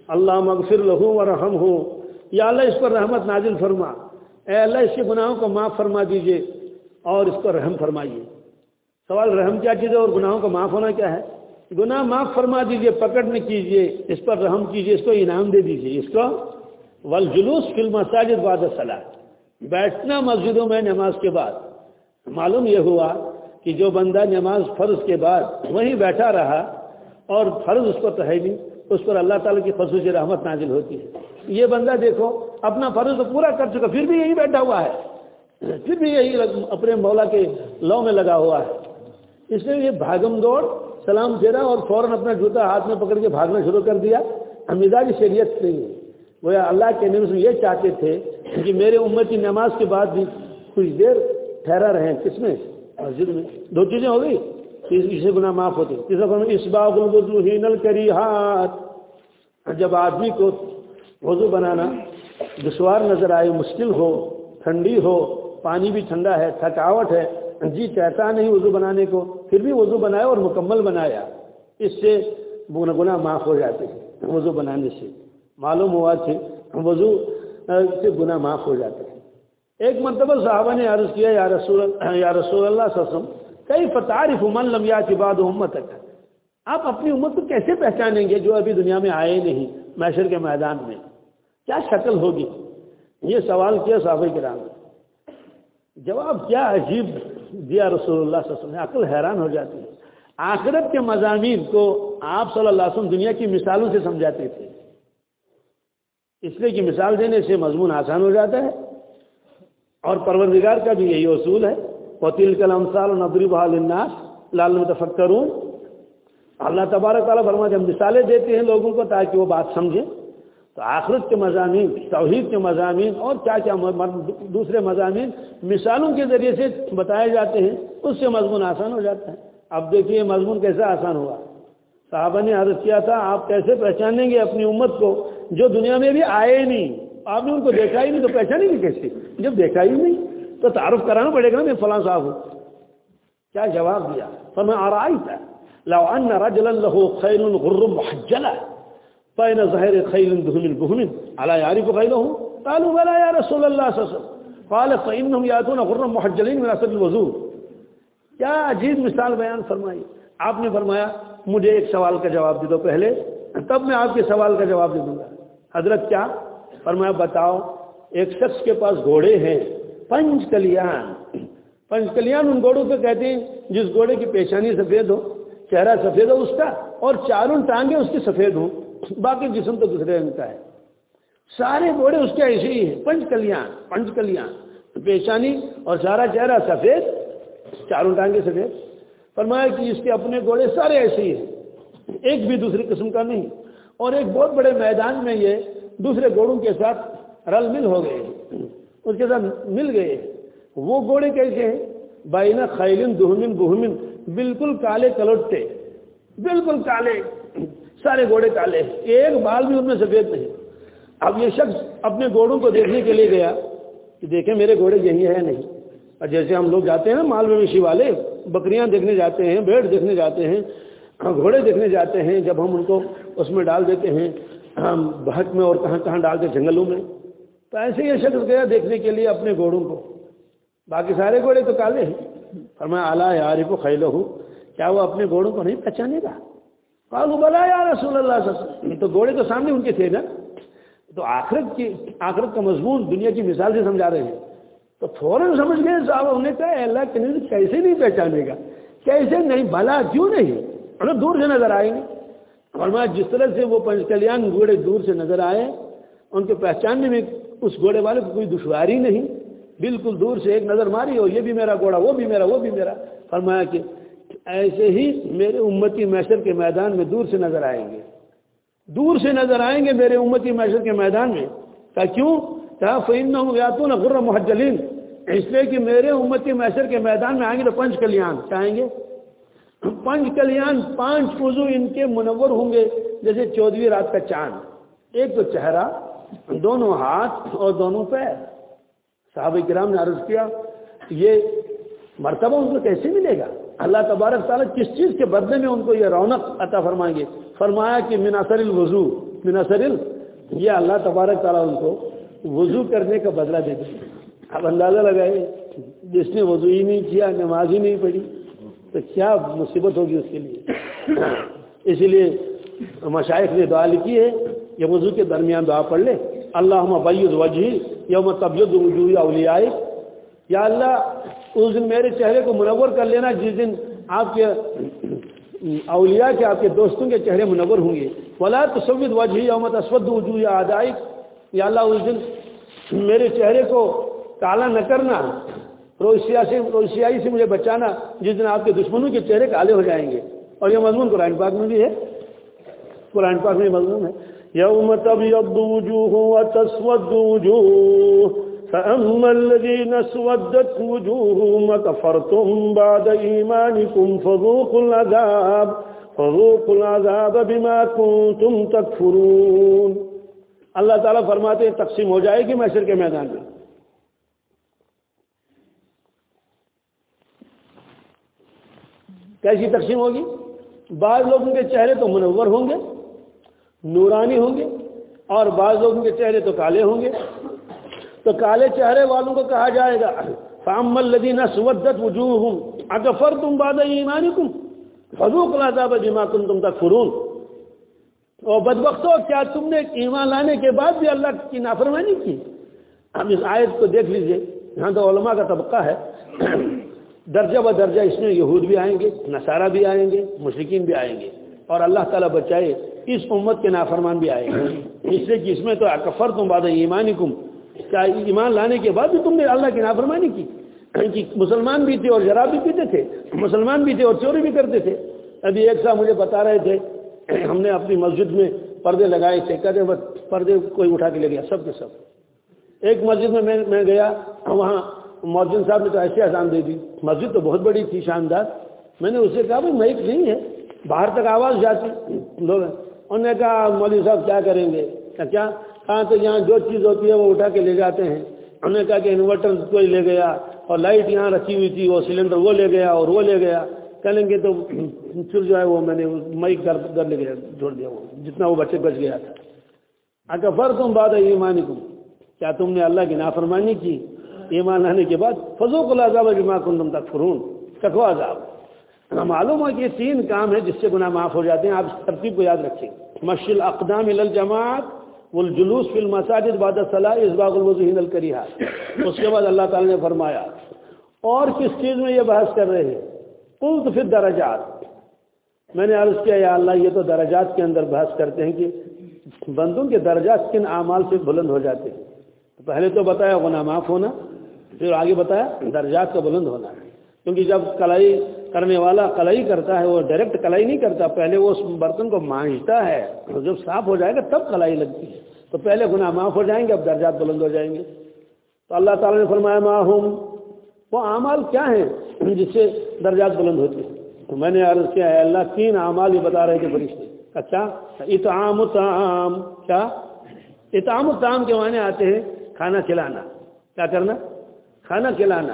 اللہ مغفر لہو و رحم ہو یا اللہ، اس پر رحمت نازل فرما۔ اے اللہ، اس کے گناہوں کو معاف فرما دیجیے اور اس کو رحم فرمائیے۔ سوال رحم کیا چیز ہے اور گناہوں کو معاف ہونا کیا ہے؟ گناہ معاف فرما دیجیے، پکڑ میں کیجیے، اس پر رحم کیجیے، اس کو انعام دے دیجیے، اس کو والجلوس فی المساجد بعد الصلاح بیٹھنا مسجدوں میں نماز کے بعد. معلوم یہ ہوا کہ جو بندہ نماز فرض کے بعد وہیں بیٹھا رہا اور فرض اس کو تو ہے نہیں اس پر اللہ تعالیٰ کی خصوصی رحمت نازل ہوتی ہے. یہ بندہ دیکھو، اپنا فرض تو پورا کر چکا، پھر بھی یہی بیٹھا ہوا ہے. پھر بھی یہی اپنے مولا کے لو میں لگا ہوا ہے. اس نے یہ بھاگم دوڑ، سلام پھیرا اور فوراً اپنا جوتا ہاتھ میں پکڑ کے بھاگنا شروع کر دیا. مزاج شریعت نہیں ہے. وہ اللہ کے نیم سے یہ چاہتے تھے کہ میرے امت کی نماز کے بعد بھی کچھ دیر ٹھہرا رہے کس میں؟ مسجد میں۔ دو چیزیں ہو گئی۔ اسے گناہ معاف ہوتے۔ اس باب نل کری ہاتھ جب آدمی کو وضو بنانا دشوار نظر آئے، مشکل ہو، ٹھنڈی ہو، پانی بھی ٹھنڈا ہے، تھکاوٹ ہے جی چاہتا نہیں وضو بنانے کو، پھر بھی وضو بنایا اور مکمل بنایا۔ اس سے گناہ معاف ہو جاتے ہیں، وضو بنانے سے۔ معلوم ہوا تھے، وضو سے گناہ معاف ہو جاتے ہیں ایک مرتبہ صحابہ نے عرض کیا، یا رسول یا رسول اللہ صلی اللہ علیہ وسلم کئی فتارف من لمیا کے بعد امت آپ اپنی امت کو کیسے پہچانیں گے جو ابھی دنیا میں آئے نہیں میشر کے میدان میں؟ کیا شکل ہوگی؟ یہ سوال کیا صحابہ کرام جواب کیا عجیب دیا رسول اللہ صلی اللہ علیہ وسلم عقل حیران ہو جاتی۔ ہے آخرت کے مضامین کو آپ صلی اللہ علیہ وسلم دنیا کی مثالوں سے سمجھاتے تھے۔ اس لیے کہ مثال دینے سے مضمون آسان ہو جاتا ہے۔ اور پروردگار کا بھی یہی اصول ہے۔ وطیل کلام سال و نبری الناس لال متفکرون اللہ تبارک تعالیٰ فرما جب مثالیں دیتے ہیں لوگوں کو تاکہ وہ بات سمجھیں، تو آخرت کے مضامین، توحید کے مضامین اور کیا کیا دوسرے مضامین مثالوں کے ذریعے سے بتائے جاتے ہیں، اس سے مضمون آسان ہو جاتا ہے۔ اب دیکھیے مضمون کیسا آسان ہوا۔ صحابہ نے عرض کیا تھا، آپ کیسے پہچانیں گے اپنی امت کو؟ جو دنیا میں بھی آئے نہیں، آپ نے ان کو دیکھا ہی نہیں تو پہچانیں گے کیسے جب دیکھا ہی نہیں تو تعارف کرانا پڑے گا نا میں فلاں صاحب ہوں۔ کیا جواب دیا؟ تو میں آ رہا تھا لو ان رجلا له خيل غر محجله فإن ظهر خيل دهن بهم على يعرف خيله قالوا بلا يا رسول الله صلى الله عليه وسلم۔ قال، فإنهم يأتون غر محجلين من أسد الوضوء۔ کیا عجیب مثال بیان فرمائی۔ آپ نے فرمایا، مجھے ایک سوال کا جواب دے دو پہلے، تب میں آپ کے سوال کا جواب دے دوں گا۔ حضرت کیا؟ فرمایا بتاؤ، ایک شخص کے پاس گھوڑے ہیں پنچ کلیان۔ پنچ کلیان ان گھوڑوں کو کہتے ہیں، جس گھوڑے کی پیشانی سفید ہو، چہرہ سفید ہو اس کا، اور چاروں ٹانگیں اس کی سفید ہوں۔ باقی جسم تو دوسرے رنگ کا ہے۔ سارے گھوڑے اس کے ایسے ہی ہیں پنچ کلیاں پنچ کلیاں پیشانی اور سارا چہرہ سفید، چاروں ٹانگیں سفید۔ فرمایا کہ اس کے اپنے گھوڑے سارے ایسے ہی ہیں۔ ایک بھی دوسری قسم کا نہیں۔ اور ایک بہت بڑے میدان میں یہ دوسرے گھوڑوں کے ساتھ رل مل ہو گئے، اس کے ساتھ مل گئے۔ وہ گھوڑے کیسے ہیں؟ بائنا خیلن دہمن بہمن بالکل کالے کلوٹے بالکل کالے، سارے گھوڑے کالے۔ ایک بال بھی ان میں سفید نہیں۔ اب یہ شخص اپنے گھوڑوں کو دیکھنے کے لیے گیا کہ دیکھیں میرے گھوڑے یہی ہے نہیں۔ اور جیسے ہم لوگ جاتے ہیں نا مال مویشی والے، بکریاں دیکھنے جاتے ہیں بھیڑ دیکھنے جاتے ہیں گھوڑے دیکھنے جاتے ہیں، جب ہم ان کو اس میں ڈال دیتے ہیں بہت میں اور کہاں کہاں ڈالتے جنگلوں میں۔ تو ایسے یہ شخص گیا دیکھنے کے لیے اپنے گھوڑوں کو۔ باقی سارے گھوڑے تو کالے ہیں۔ اور میں اعلیٰ یار کو خیلو ہوں کیا وہ اپنے گھوڑوں کو نہیں پہچانے گا؟ وہ بلا یا رسول اللہ سے تو گھوڑے تو سامنے ان کے تھے نا۔ تو آخرت کی، آخرت کا مضمون دنیا کی مثال سے سمجھا رہے ہیں۔ تو فوراً سمجھ گئے صاحب، انہوں نے کہا اللہ کے کیسے نہیں پہچانے گا؟ کیسے نہیں؟ بھلا کیوں نہیں؟ مطلب دور سے نظر آئیں گے اور میں جس طرح سے وہ پنچ کلیان گھوڑے دور سے نظر آئے، ان کے پہچاننے میں اس گھوڑے والے کو کوئی دشواری نہیں۔ بالکل دور سے ایک نظر ماری ہو یہ بھی میرا گھوڑا وہ بھی میرا، وہ بھی میرا۔ فرمایا کہ ایسے ہی میرے امتی میشر کے میدان میں دور سے نظر آئیں گے۔ دور سے نظر آئیں گے میرے امتی میشر کے میدان میں۔ کہا کیوں؟ کہا فین ہوں یا تو نہ غر محجلین اس لیے کہ میرے امتی میشر کے میدان میں آئیں گے تو پنچ کلیان چاہیں گے۔ پنچ کلیان، پانچ وضو ان کے منور ہوں گے، جیسے چودہویں رات کا چاند۔ ایک تو چہرہ، دونوں ہاتھ اور دونوں پیر۔ صحابہ کرام نے عرض کیا، یہ مرتبہ ان کو کیسے ملے گا؟ اللہ تبارک تعالیٰ کس چیز کے بدلے میں ان کو یہ رونق عطا فرمائیں گے؟ فرمایا کہ مناثر الوضو مناثر یہ اللہ تبارک تعالیٰ ان کو وضو کرنے کا بدلہ دے دیں اب اندازہ لگائے جس نے وضو ہی نہیں کیا، نماز ہی نہیں پڑھی۔ تو کیا مصیبت ہوگی اس کے لیے؟ اسی لیے مشائق نے دعا لکھی ہے کہ وضو کے درمیان دعا پڑھ لے۔ اللہ بعید وجہ یوم طبیعت وجوہ اولیاء یا اللہ، اس دن میرے چہرے کو منور کر لینا جس دن آپ کے اولیاء کے، آپ کے دوستوں کے چہرے منور ہوں گے۔ ولا تصوید وجہ یوم اسود وجوہ یا آدائق یا اللہ، اس دن میرے چہرے کو کالا نہ کرنا۔ روسیا سے روسیائی سے مجھے بچانا، جس دن آپ کے دشمنوں کے چہرے کالے ہو جائیں گے۔ اور یہ مضمون قرآن پاک میں بھی ہے۔ قرآن پاک میں مضمون ہے۔ يوم تبيض وجوه وتسود وجوه فأما الذين اسودت وجوههم كفرتم بعد إيمانكم فذوقوا العذاب فذوقوا العذاب بما كنتم تكفرون۔ اللہ تعالیٰ فرماتے ہیں، تقسیم ہو جائے گی محشر کے میدان میں۔ کیسی تقسیم ہوگی؟ بعض لوگوں کے چہرے تو منور ہوں گے، نورانی ہوں گے، اور بعض لوگوں کے چہرے تو کالے ہوں گے۔ تو کالے چہرے والوں کو کہا جائے گا فام الدین سودت وجوہ ہوں اکفر تم باد ایمانی کم فضوق العذاب جما کن تم تک فرون اور بدبختوں کیا تم نے ایمان لانے کے بعد بھی اللہ کی نافرمانی کی؟ اب اس آیت کو دیکھ لیجیے۔ یہاں تو علماء کا طبقہ ہے۔ درجہ ب درجہ اس میں یہود بھی آئیں گے، نصارہ بھی آئیں گے مشرقین بھی آئیں گے۔ اور اللہ تعالیٰ بچائے اس امت کے نافرمان بھی آئیں گے۔ اس لیے کہ اس میں تو اکفر تم باد ایمانی کم ایمان لانے کے بعد بھی تم نے اللہ کی نافرمانی کی؟ کہ مسلمان بھی تھے اور شراب بھی پیتے تھے۔ مسلمان بھی تھے اور چوری بھی کرتے تھے۔ ابھی ایک صاحب مجھے بتا رہے تھے، ہم نے اپنی مسجد میں پردے لگائے تھے۔ کہتے بس پردے کوئی اٹھا کے لے گیا، سب کے سب۔ ایک مسجد میں میں گیا، وہاں مؤذن صاحب نے تو ایسے اذان دے دی۔ مسجد تو بہت بڑی تھی، شاندار۔ میں نے اسے کہا، بھائی مائک نہیں ہے۔ باہر تک آواز جاتی۔ لوگ انہوں نے کہا، مولوی صاحب، کیا کریں گے؟ کیا؟ کہاں تو یہاں جو چیز ہوتی ہے، وہ اٹھا کے لے جاتے ہیں۔ انہوں نے کہا کہ انورٹر کوئی لے گیا اور لائٹ یہاں رکھی ہوئی تھی، وہ سلنڈر وہ لے گیا اور وہ لے گیا۔ کہیں گے تو پھر جو ہے وہ میں نے مائک گھر گھر لے گیا چھوڑ دیا۔ وہ جتنا وہ بچے بچ گیا تھا۔ اگر فر تم بات ہے ایمانی تم کیا تم نے اللہ کی نافرمانی کی؟ ایمان لانے کے بعد فضوق العذاب جمع کنتم تک فرون کٹو عذاب معلوم ہے کہ یہ تین کام ہے جس سے گناہ معاف ہو جاتے ہیں، آپ اس ترتیب کو یاد رکھیں۔ مشل اقدام الجماعت والجلوس فی المساجد بعد الصلاح اسباغ الوضحین الکریہ اس کے بعد اللہ تعالی نے فرمایا، اور کس چیز میں یہ بحث کر رہے ہیں؟ قلت فی درجات میں نے عرض کیا، یا اللہ، یہ تو درجات کے اندر بحث کرتے ہیں کہ بندوں کے درجات کن اعمال سے بلند ہو جاتے ہیں۔ پہلے تو بتایا گناہ معاف ہونا پھر آگے بتایا، درجات کا بلند ہونا۔ کیونکہ جب کلائی کرنے والا کلائی کرتا ہے، وہ ڈائریکٹ کلائی نہیں کرتا، پہلے وہ اس برتن کو مانجتا ہے۔ جب صاف ہو جائے گا، تب کلائی لگتی ہے۔ تو پہلے گناہ معاف ہو جائیں گے، اب درجات بلند ہو جائیں گے۔ تو اللہ تعالیٰ نے فرمایا معاہم وہ اعمال کیا ہیں جس سے درجات بلند ہوتے ہیں؟ تو میں نے عرض کیا ہے اللہ، تین اعمال ہی بتا رہے تھے فرشتے۔ اچھا اتعام اتعام کیا؟ اتعام اتعام کے معنی آتے ہیں کھانا کھلانا۔ کیا کرنا؟ کھانا کھلانا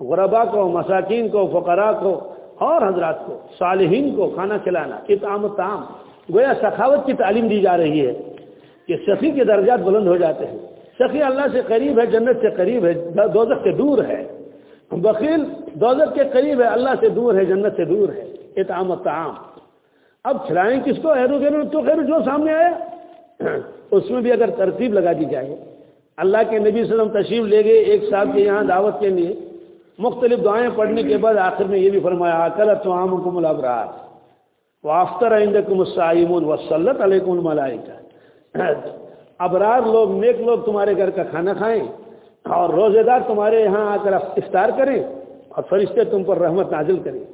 غربا کو، مساکین کو، فقراء کو، اور حضرات کو، صالحین کو کھانا کھلانا اتام تام گویا سخاوت کی تعلیم دی جا رہی ہے کہ سخی کے درجات بلند ہو جاتے ہیں۔ سخی اللہ سے قریب ہے، جنت سے قریب ہے، دوزخ سے دور ہے۔ بخیل دوزخ کے قریب ہے، اللہ سے دور ہے، جنت سے دور ہے۔ اتام تام اب کھلائیں کس کو؟ خیر غیر تو خیر جو سامنے آیا۔ اس میں بھی اگر ترتیب لگا دی جائے اللہ کے نبی صلی اللہ علیہ وسلم تشریف لے گئے ایک ساتھ کے یہاں دعوت کے لیے۔ مختلف دعائیں پڑھنے کے بعد آخر میں یہ بھی فرمایا کل تو عام حکم البرار وہ آفتر آئندہ کم السائم وسلط علیکم الملائکہ۔ ابرار لوگ، نیک لوگ تمہارے گھر کا کھانا کھائیں اور روزے دار تمہارے یہاں آ کر افطار کریں اور فرشتے تم پر رحمت نازل کریں۔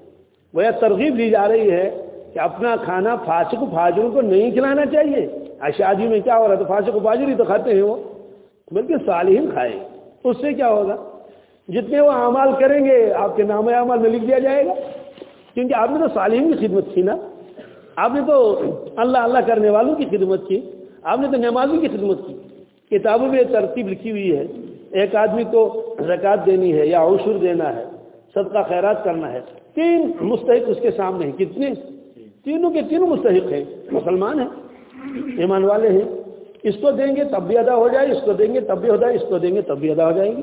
وہ یہ ترغیب دی جا رہی ہے کہ اپنا کھانا فاسق فاجروں کو نہیں کھلانا چاہیے۔ شادی میں کیا ہو رہا ہے تو فاسق فاجر ہی تو کھاتے ہیں وہ۔ بلکہ صالحین کھائے اس سے کیا ہوگا؟ جتنے وہ اعمال کریں گے، آپ کے نام اعمال میں لکھ دیا جائے گا۔ کیونکہ آپ نے تو صالحین کی خدمت کی نا۔ آپ نے تو اللہ اللہ کرنے والوں کی خدمت کی۔ آپ نے تو نمازوں کی خدمت کی۔ کتابوں میں ترتیب لکھی ہوئی ہے۔ ایک آدمی کو زکوٰۃ دینی ہے یا عشر دینا ہے، صدقہ خیرات کرنا ہے۔ تین مستحق اس کے سامنے ہیں۔ کتنے؟ تینوں کے تینوں مستحق ہیں۔ مسلمان ہیں، ایمان والے ہیں۔ اس کو دیں گے تب بھی ادا ہو جائے، اس کو دیں گے تب بھی ہو جائے، اس کو دیں گے تب بھی ادا ہو جائے گی۔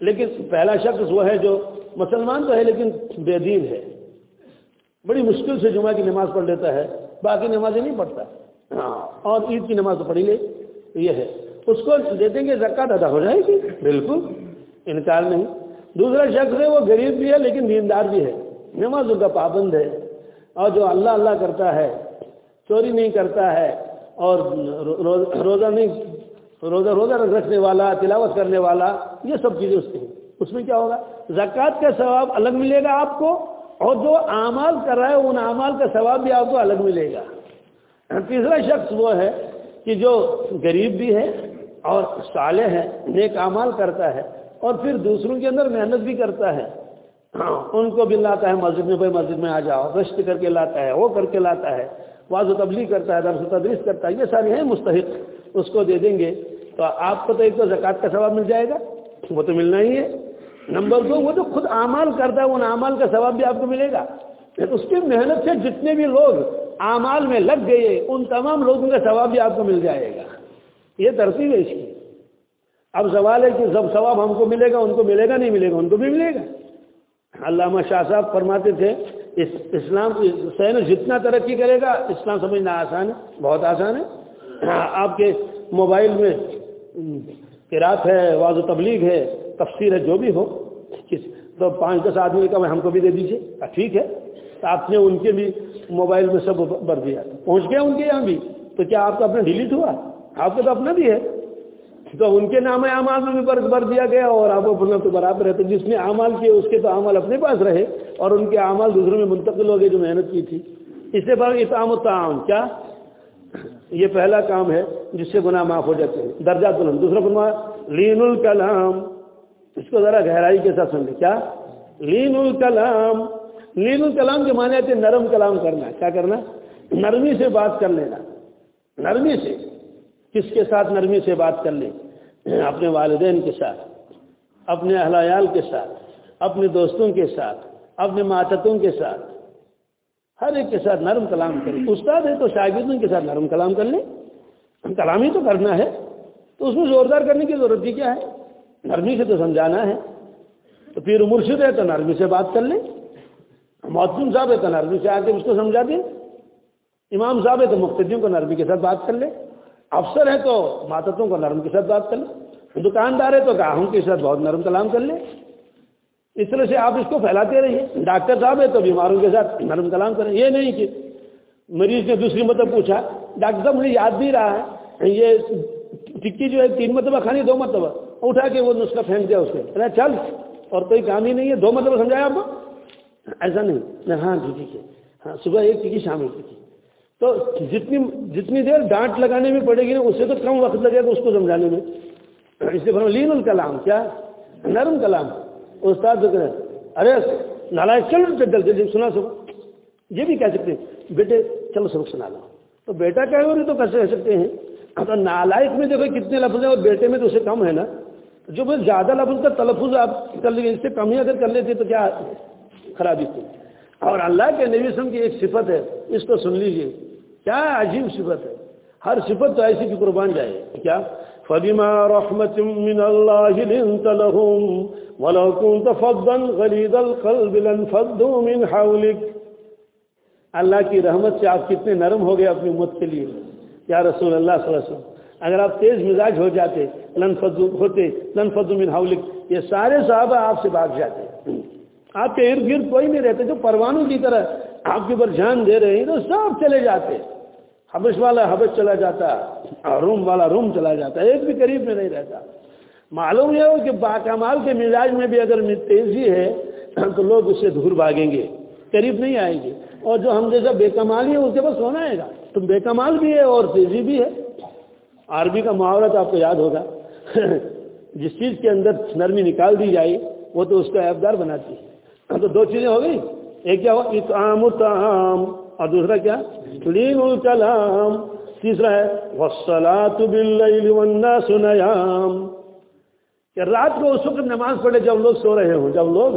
لیکن پہلا شخص وہ ہے جو مسلمان تو ہے لیکن بے دین ہے۔ بڑی مشکل سے جمعہ کی نماز پڑھ لیتا ہے، باقی نمازیں نہیں پڑھتا۔ ہاں اور عید کی نماز تو پڑھی لے یہ ہے۔ اس کو دے دیں گے زکات ادا ہو جائے گی۔ بالکل، انکار نہیں۔ دوسرا شخص ہے، وہ غریب بھی ہے لیکن دیندار بھی ہے۔ نماز کا پابند ہے۔ اور جو اللہ اللہ کرتا ہے، چوری نہیں کرتا ہے اور روزہ نہیں، روزہ روزہ رکھنے والا، تلاوت کرنے والا، یہ سب چیزیں اس کے ہیں۔ اس میں کیا ہوگا؟ زکوٰۃ کا ثواب الگ ملے گا آپ کو، اور جو اعمال کر رہا ہے، ان اعمال کا ثواب بھی آپ کو الگ ملے گا۔ تیسرا شخص وہ ہے کہ جو غریب بھی ہے اور صالح ہے، نیک اعمال کرتا ہے، اور پھر دوسروں کے اندر محنت بھی کرتا ہے۔ ہاں، ان کو بھی لاتا ہے، مسجد میں، بھائی مسجد میں آ جاؤ رشت کر کے لاتا ہے، وہ کر کے لاتا ہے۔ واض و تبلیغ کرتا ہے، درس و تدریس کرتا ہے، یہ سارے ہیں مستحق، اس کو دے دیں گے۔ تو آپ کو تو ایک تو زکوٰۃ کا ثواب مل جائے گا، وہ تو ملنا ہی ہے۔ نمبر دو، وہ تو خود اعمال کرتا ہے، ان اعمال کا ثواب بھی آپ کو ملے گا۔ اس کی محنت سے جتنے بھی لوگ اعمال میں لگ گئے، ان تمام لوگوں کا ثواب بھی آپ کو مل جائے گا۔ یہ ترتیب ہے اس کی۔ اب سوال ہے کہ جب ثواب ہم کو ملے گا، ان کو ملے گا، نہیں ملے گا، ان کو بھی ملے گا۔ علامہ شاہ صاحب فرماتے تھے اس اسلام سین جتنا ترقی کرے گا، اسلام سمجھنا آسان ہے، بہت آسان ہے۔ آپ کے موبائل میں قرات ہے واض و تبلیغ ہے، تفسیر ہے، جو بھی ہو تو پانچ دس آدمی کا ہم کو بھی دے دیجیے ٹھیک ہے۔ تو آپ نے ان کے بھی موبائل میں سب بھر دیا۔ پہنچ گیا ان کے یہاں بھی۔ تو کیا آپ کا اپنا ڈیلیٹ ہوا؟ آپ کا تو اپنا بھی ہے۔ تو ان کے نام اعمال میں بھی بر دیا گیا اور آپ اپنا تو برابر ہے۔ تو جس نے اعمال کیے، اس کے تو اعمال اپنے پاس رہے اور ان کے اعمال دوسروں میں منتقل ہو گئے جو محنت کی تھی۔ اس سے بڑا اتام و تعام کیا؟ یہ پہلا کام ہے جس سے گناہ معاف ہو جاتے ہیں۔ درجات بلند دوسرا گناہ لین الکلام۔ اس کو ذرا گہرائی کے ساتھ سمجھے کیا؟ لین الکلام۔ لین الکلام کے معنی آتے نرم کلام کرنا۔ کیا کرنا؟ نرمی سے بات کر لینا۔ نرمی سے۔ کس کے ساتھ نرمی سے بات کر لیں؟ یعنی اپنے والدین کے ساتھ، اپنے اہلیال کے ساتھ، اپنے دوستوں کے ساتھ، اپنے ماتتوں کے ساتھ، ہر ایک کے ساتھ نرم کلام کریں۔ استاد ہے تو شاگردوں کے ساتھ نرم کلام کر لیں۔ کلام ہی تو کرنا ہے، تو اس میں زوردار کرنے کی ضرورت ہی کیا ہے؟ نرمی سے تو سمجھانا ہے۔ تو پھر مرشد ہے تو نرمی سے بات کر لیں۔ محتم صاحب ہے تو نرمی سے آ کے اس کو سمجھا دیں۔ امام صاحب ہے تو مختلف کو نرمی کے ساتھ بات کر لیں۔ افسر ہے تو ماتتوں کو نرم کے ساتھ بات کر لیں دکاندار ہے تو گاہوں کے ساتھ بہت نرم کلام کر لیں۔ اس طرح سے آپ اس کو پھیلاتے رہیے۔ ڈاکٹر صاحب ہے تو بیماروں کے ساتھ نرم کلام کریں۔ یہ نہیں کہ مریض نے دوسری مطلب پوچھا، ڈاکٹر صاحب مجھے یاد نہیں رہا ہے، یہ ٹکی جو ہے تین مرتبہ کھانی، دو مرتبہ۔ اٹھا کے وہ نسخہ پھینک دیا اس کے۔ چل، اور کوئی کام ہی نہیں ہے، دو مرتبہ سمجھایا آپ کو؟ ایسا نہیں۔ ہاں ٹھیک ہے۔ ہاں صبح ایک ٹکی شام ایک ٹکی تو جتنی جتنی دیر ڈانٹ لگانے میں پڑے گی نا اس سے تو کم وقت لگے گا اس کو سمجھانے میں۔ اس سے لین الکلام، کیا؟ نرم کلام۔ استاد ارے نالائک چل جلدی سنا سکو یہ بھی کہہ سکتے ہیں، بیٹے، چلو سبق سنا لو۔ تو بیٹا کہہ رہے تو کیسے کہہ سکتے ہیں۔ تو نالائک میں دیکھو کتنے لفظ ہیں، اور بیٹے میں تو اسے کم ہے نا۔ جو بس زیادہ لفظ کا تلفظ آپ کر لیں اس سے کم ہی اگر کر لیتے تو کیا خرابی تھی اور اللہ کے نبی وسلم کی ایک صفت ہے، اس کو سن لیجیے۔ کیا عجیب صفت ہے۔ ہر صفت تو ایسی کی قربان جائے۔ کیا؟ فبما رحمت من اللہ لنت لهم ولو كنت فضا غليظ القلب لانفضوا من حولك۔ اللہ کی رحمت سے آپ کتنے نرم ہو گئے اپنی امت کے لیے۔ یا رسول اللہ صلی اللہ علیہ وسلم، اگر آپ تیز مزاج ہو جاتے لنفض ہوتے لنفضوا من حولك، یہ سارے صحابہ آپ سے بھاگ جاتے۔ آپ کے ارد گرد کوئی نہیں رہتے، جو پروانوں کی طرح آپ کے اوپر جان دے رہے ہیں تو سب چلے جاتے۔ حبش والا حبش چلا جاتا اور روم والا روم چلا جاتا، ایک بھی قریب میں نہیں رہتا۔ معلوم یہ ہو کہ باکمال کے مزاج میں بھی اگر تیزی ہے، تو لوگ اس سے دور بھاگیں گے، قریب نہیں آئیں گے۔ اور جو ہم جیسا بے کمال ہی ہے اس کے پاس سونا ہے گا۔ تو بے کمال بھی ہے اور تیزی بھی ہے۔ عربی کا محاورت آپ کو یاد ہوگا۔ جس چیز کے اندر نرمی نکال دی جائے وہ تو اس کا ایبدار بناتی ہے۔ ہاں تو دو چیزیں ہو گئی۔ ایک کیا ہوا؟ اطعام الطعام اور دوسرا کیا؟ لین الکلام. تیسرا ہے، والصلاة باللیل والناس نیام کہ رات کو اس وقت نماز پڑھے جب لوگ سو رہے ہوں، جب لوگ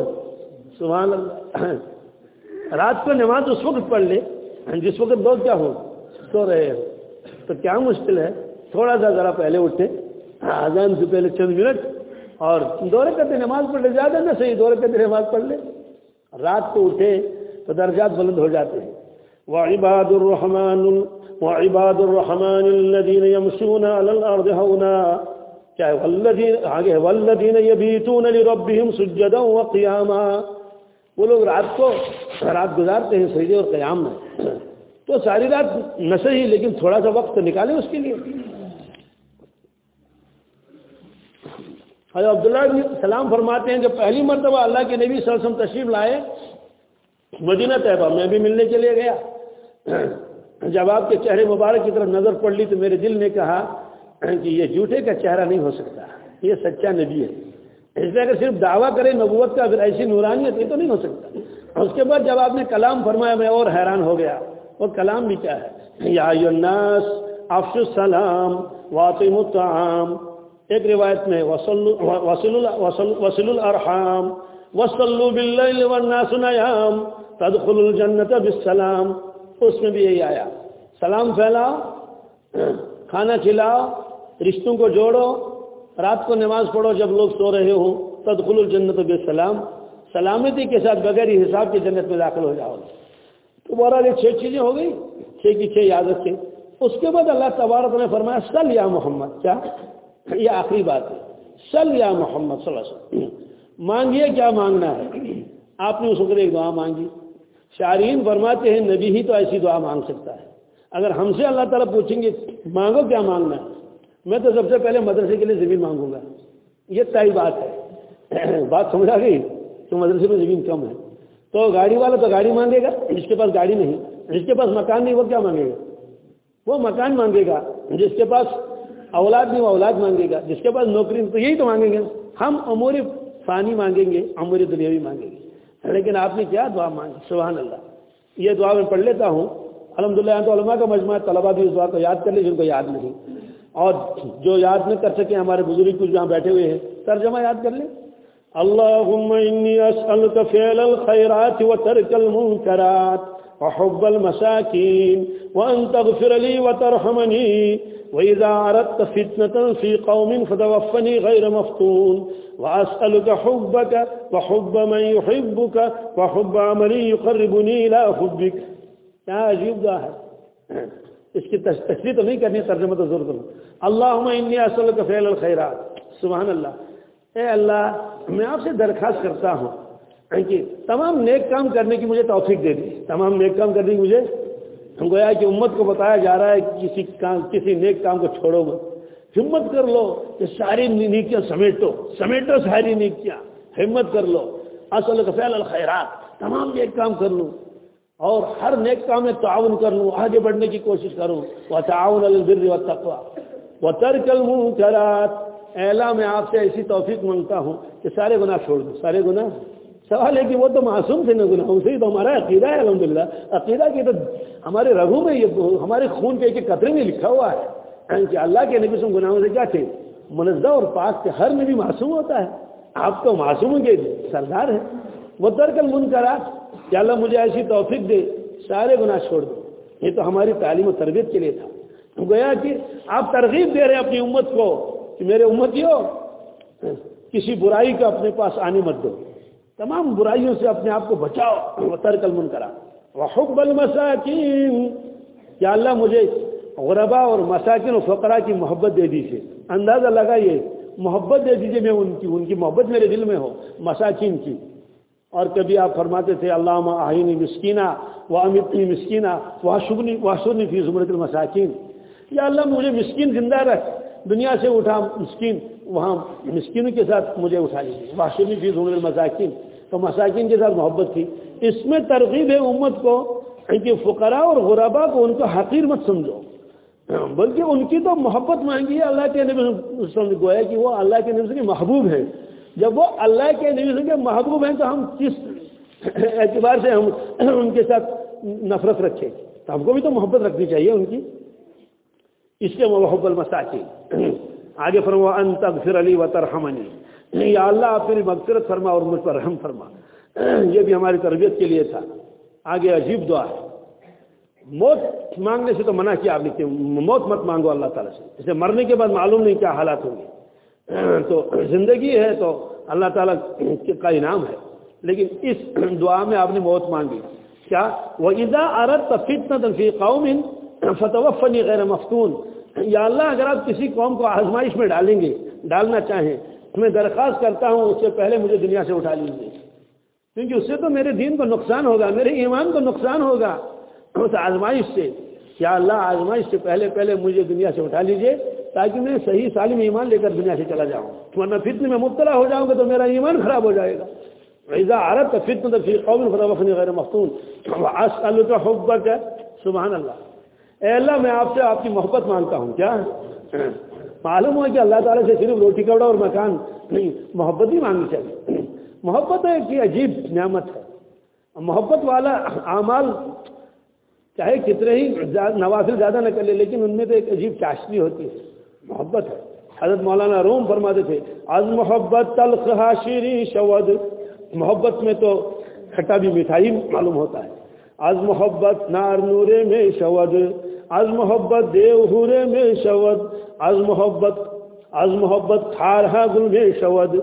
سبحان اللہ. رات کو نماز اس وقت پڑھ لے، جس وقت لوگ کیا ہوں؟ سو رہے ہوں. تو کیا مشکل ہے؟ تھوڑا سا ذرا پہلے اٹھے آزان سے پہلے چند منٹ، اور دورے کرتے نماز پڑھ لے، زیادہ نہ صحیح دورے کرتے نماز پڑھ لے. رات کو اٹھے تو درجات بلند ہو جاتے ہیں. وعباد الرحمن وعباد الرحمن الذين يمشون على الارض هونا. چاہے والذین آگے لربهم سجدا وقیاما. وہ لوگ رات کو رات گزارتے ہیں سجدے اور قیام میں. تو ساری رات نہ صحیح لیکن تھوڑا سا وقت نکالیں اس کے لیے. حضرت عبداللہ سلام فرماتے ہیں کہ پہلی مرتبہ اللہ کے نبی صلی اللہ علیہ وسلم تشریف لائے، مدینہ طیبہ میں بھی ملنے کے لیے گیا۔ جب آپ کے چہرے مبارک کی طرف نظر پڑ لی تو میرے دل نے کہا کہ یہ جھوٹے کا چہرہ نہیں ہو سکتا، یہ سچا نبی ہے۔ اس لیے اگر صرف دعویٰ کرے نبوت کا، اگر ایسی نورانیت، یہ تو نہیں ہو سکتا۔ اس کے بعد جب آپ نے کلام فرمایا، میں اور حیران ہو گیا۔ وہ کلام بھی کیا ہے؟ یا الناس افس السلام واطم الطعام۔ ایک روایت میں وصل الارحام۔ وصلوا باللیل والناس نیام۔ تدخل الجنت بالسلام۔ اس میں بھی یہی آیا۔ سلام پھیلاؤ، کھانا کھلاؤ، رشتوں کو جوڑو، رات کو نماز پڑھو، جب لوگ سو رہے ہوں، تدخل الجنت بالسلام سلامتی کے ساتھ بغیر حساب کی جنت میں داخل ہو جاؤ۔ تو بہرحال یہ چھ چیزیں ہو گئی، چھ کی چھ یاد رکھیں۔ اس کے بعد اللہ تبارک نے فرمایا، سل یا محمد۔ کیا؟ یہ آخری بات ہے۔ سل یا محمد صلی اللہ علیہ وسلم۔ مانگیے، کیا مانگنا ہے؟ آپ نے اس وقت ایک دعا مانگی۔ شارین فرماتے ہیں، نبی ہی تو ایسی دعا مانگ سکتا ہے۔ اگر ہم سے اللہ تعالیٰ پوچھیں گے، مانگو کیا مانگنا ہے؟ میں تو سب سے پہلے مدرسے کے لیے زمین مانگوں گا۔ یہ طے بات ہے۔ بات سمجھا گئی؟ تو مدرسے میں زمین کم ہے۔ تو گاڑی والا تو گاڑی مانگے گا، جس کے پاس گاڑی نہیں۔ جس کے پاس مکان نہیں، وہ کیا مانگے گا؟ وہ مکان مانگے گا۔ جس کے پاس اولاد نہیں، وہ اولاد مانگے گا۔ جس کے پاس نوکری تو یہی تو مانگیں گے۔ ہم امور فانی مانگیں گے، امور دنیاوی مانگیں گے۔ لیکن آپ نے کیا دعا مانگی؟ سبحان اللہ۔ یہ دعا میں پڑھ لیتا ہوں۔ الحمد للہ تو علماء کا مجموعہ طلبا بھی اس دعا کو یاد کر لیں، جن کو یاد نہیں۔ اور جو یاد نہیں کر سکے ہمارے بزرگ کچھ جہاں بیٹھے ہوئے ہیں، ترجمہ یاد کر لیں۔ اللهم إني أسألك فعل الخيرات وترك المنكرات وحب المساكين، وأن تغفر لي وترحمني. وإذا أردت فتنة في قوم فتوفني غير مفتون. وأسألك حبك، وحب من يحبك، وحب عمل يقربني إلى حبك. کیا عجیب دعا ہے؟ اس کی تشریح تو نہیں کرنی، ترجمہ تو ضرور کروں اللہم انی اسألک فعل الخیرات. سبحان اللہ. اے اللہ، میں آپ سے درخواست کرتا ہوں کہ تمام نیک کام کرنے کی مجھے توفیق دے دی. تمام نیک کام کرنے کی مجھے گویا کہ امت کو بتایا جا رہا ہے کسی کام کسی نیک کام کو چھوڑو مت. ہمت کر لو کہ ساری نیکیاں سمیٹو. سمیٹو ساری نیکیاں. ہمت کر لو. اصل فعل الخیرات. تمام نیک کام کر لوں. اور ہر نیک کام میں تعاون کر لوں. آگے بڑھنے کی کوشش کروں. وہ تعاون البر و تقوا وہ ترکل منکرات اعلیٰ میں آپ سے ایسی توفیق مانگتا ہوں کہ سارے گناہ چھوڑ دوں سارے گناہ سوال ہے کہ وہ تو معصوم تھے نا گناہوں سے ہی تو ہمارا عقیدہ ہے، الحمدللہ۔ عقیدہ کی تو ہمارے رگو میں یہ ہمارے خون کے ایک قطرے میں لکھا ہوا ہے۔ یعنی کہ اللہ کے نبی سم گناہوں سے کیا تھے؟ منزہ اور پاک کے ہر نبی معصوم ہوتا ہے۔ آپ تو معصوم کے سردار ہیں۔ وہ ترکل من کرا کہ اللہ مجھے ایسی توفیق دے، سارے گناہ چھوڑ دو۔ یہ تو ہماری تعلیم و تربیت کے لیے تھا۔ گویا کہ آپ ترغیب دے رہے ہیں اپنی امت کو، کہ میرے امتیوں ہاں، کسی برائی کا اپنے پاس آنے مت دو۔ تمام برائیوں سے اپنے آپ کو بچاؤ۔ ترکل من کرا وحب المساکین کیا اللہ مجھے غربا اور مساکین و فقرا کی محبت دے دیجیے اندازہ لگائیے، محبت دے دیجیے میں ان کی ان کی محبت میرے دل میں ہو، مساکین کی۔ اور کبھی آپ فرماتے تھے اللہ آئینی مسکینہ و امتنی مسکینہ واشبنی واشبنی فی زمرت المساکین۔ یا اللہ مجھے مسکین زندہ رکھ۔ دنیا سے اٹھا مسکین، وہاں مسکینوں کے ساتھ مجھے اٹھا لیجیے واشمی فیس عمر مساکین تو مساکین کے ساتھ محبت تھی اس میں ترغیب ہے امت کو کہ فقراء اور غربا کو ان کو حقیر مت سمجھو۔ بلکہ ان کی تو محبت مانگی ہے۔ اللہ کے نبی گویا کہ وہ اللہ کے نبی کے محبوب ہیں۔ جب وہ اللہ کے نبی کے محبوب ہیں تو ہم کس اعتبار سے ہم ان کے ساتھ نفرت رکھیں؟ تو ہم کو بھی تو محبت رکھنی چاہیے ان کی۔ اس کے محب المساکین۔ آگے فرما ان تغفر علی و ترحمنی یا اللہ آپ میری مغفرت فرما اور مجھ پر رحم فرما۔ یہ بھی ہماری تربیت کے لیے تھا۔ آگے عجیب دعا ہے۔ موت مانگنے سے تو منع کیا آپ لکھتے موت مت مانگو اللہ تعالیٰ سے۔ اسے مرنے کے بعد معلوم نہیں کیا حالات ہوں گے۔ تو زندگی ہے تو اللہ تعالیٰ کا انعام ہے۔ لیکن اس دعا میں آپ نے موت مانگی۔ کیا؟ وہ ادا عرت تفیت نہ قوم فتوفنی غیر مفتون۔ یا اللہ، اگر آپ کسی قوم کو آزمائش میں ڈالیں گے، ڈالنا چاہیں میں درخواست کرتا ہوں، اس سے پہلے مجھے دنیا سے اٹھا لیجیے کیونکہ اس سے تو میرے دین کو نقصان ہوگا، میرے ایمان کو نقصان ہوگا۔ اس آزمائش سے، یا اللہ، آزمائش سے پہلے پہلے مجھے دنیا سے اٹھا لیجیے تاکہ میں صحیح سالم ایمان لے کر دنیا سے چلا جاؤں۔ ورنہ فتنے میں مبتلا ہو جاؤں گا تو میرا ایمان خراب ہو جائے گا۔ ایزا عرب کا فتن تو پھر قوم خدا وفنی غیر مختون کا حبت ہے سبحان اللہ اے اللہ، میں آپ سے آپ کی محبت مانگتا ہوں۔ کیا؟ معلوم ہوا کہ اللہ تعالیٰ سے صرف روٹی کپڑا اور مکان نہیں، محبت ہی مانگنی چاہیے۔ محبت ہے کہ عجیب نعمت ہے۔ محبت والا اعمال چاہے کتنے ہی نوافل زیادہ نہ کر لے، لیکن ان میں تو ایک عجیب چاشنی ہوتی ہے۔ محبت ہے۔ حضرت مولانا روم فرماتے تھے، از محبت تلخ شیری شود. محبت میں تو کھٹا بھی مٹھائی معلوم ہوتا ہے۔ از محبت نار نورے میں شود. از محبت دیو ہورے میں شود، از محبت از محبت کھارہا گل میں شود۔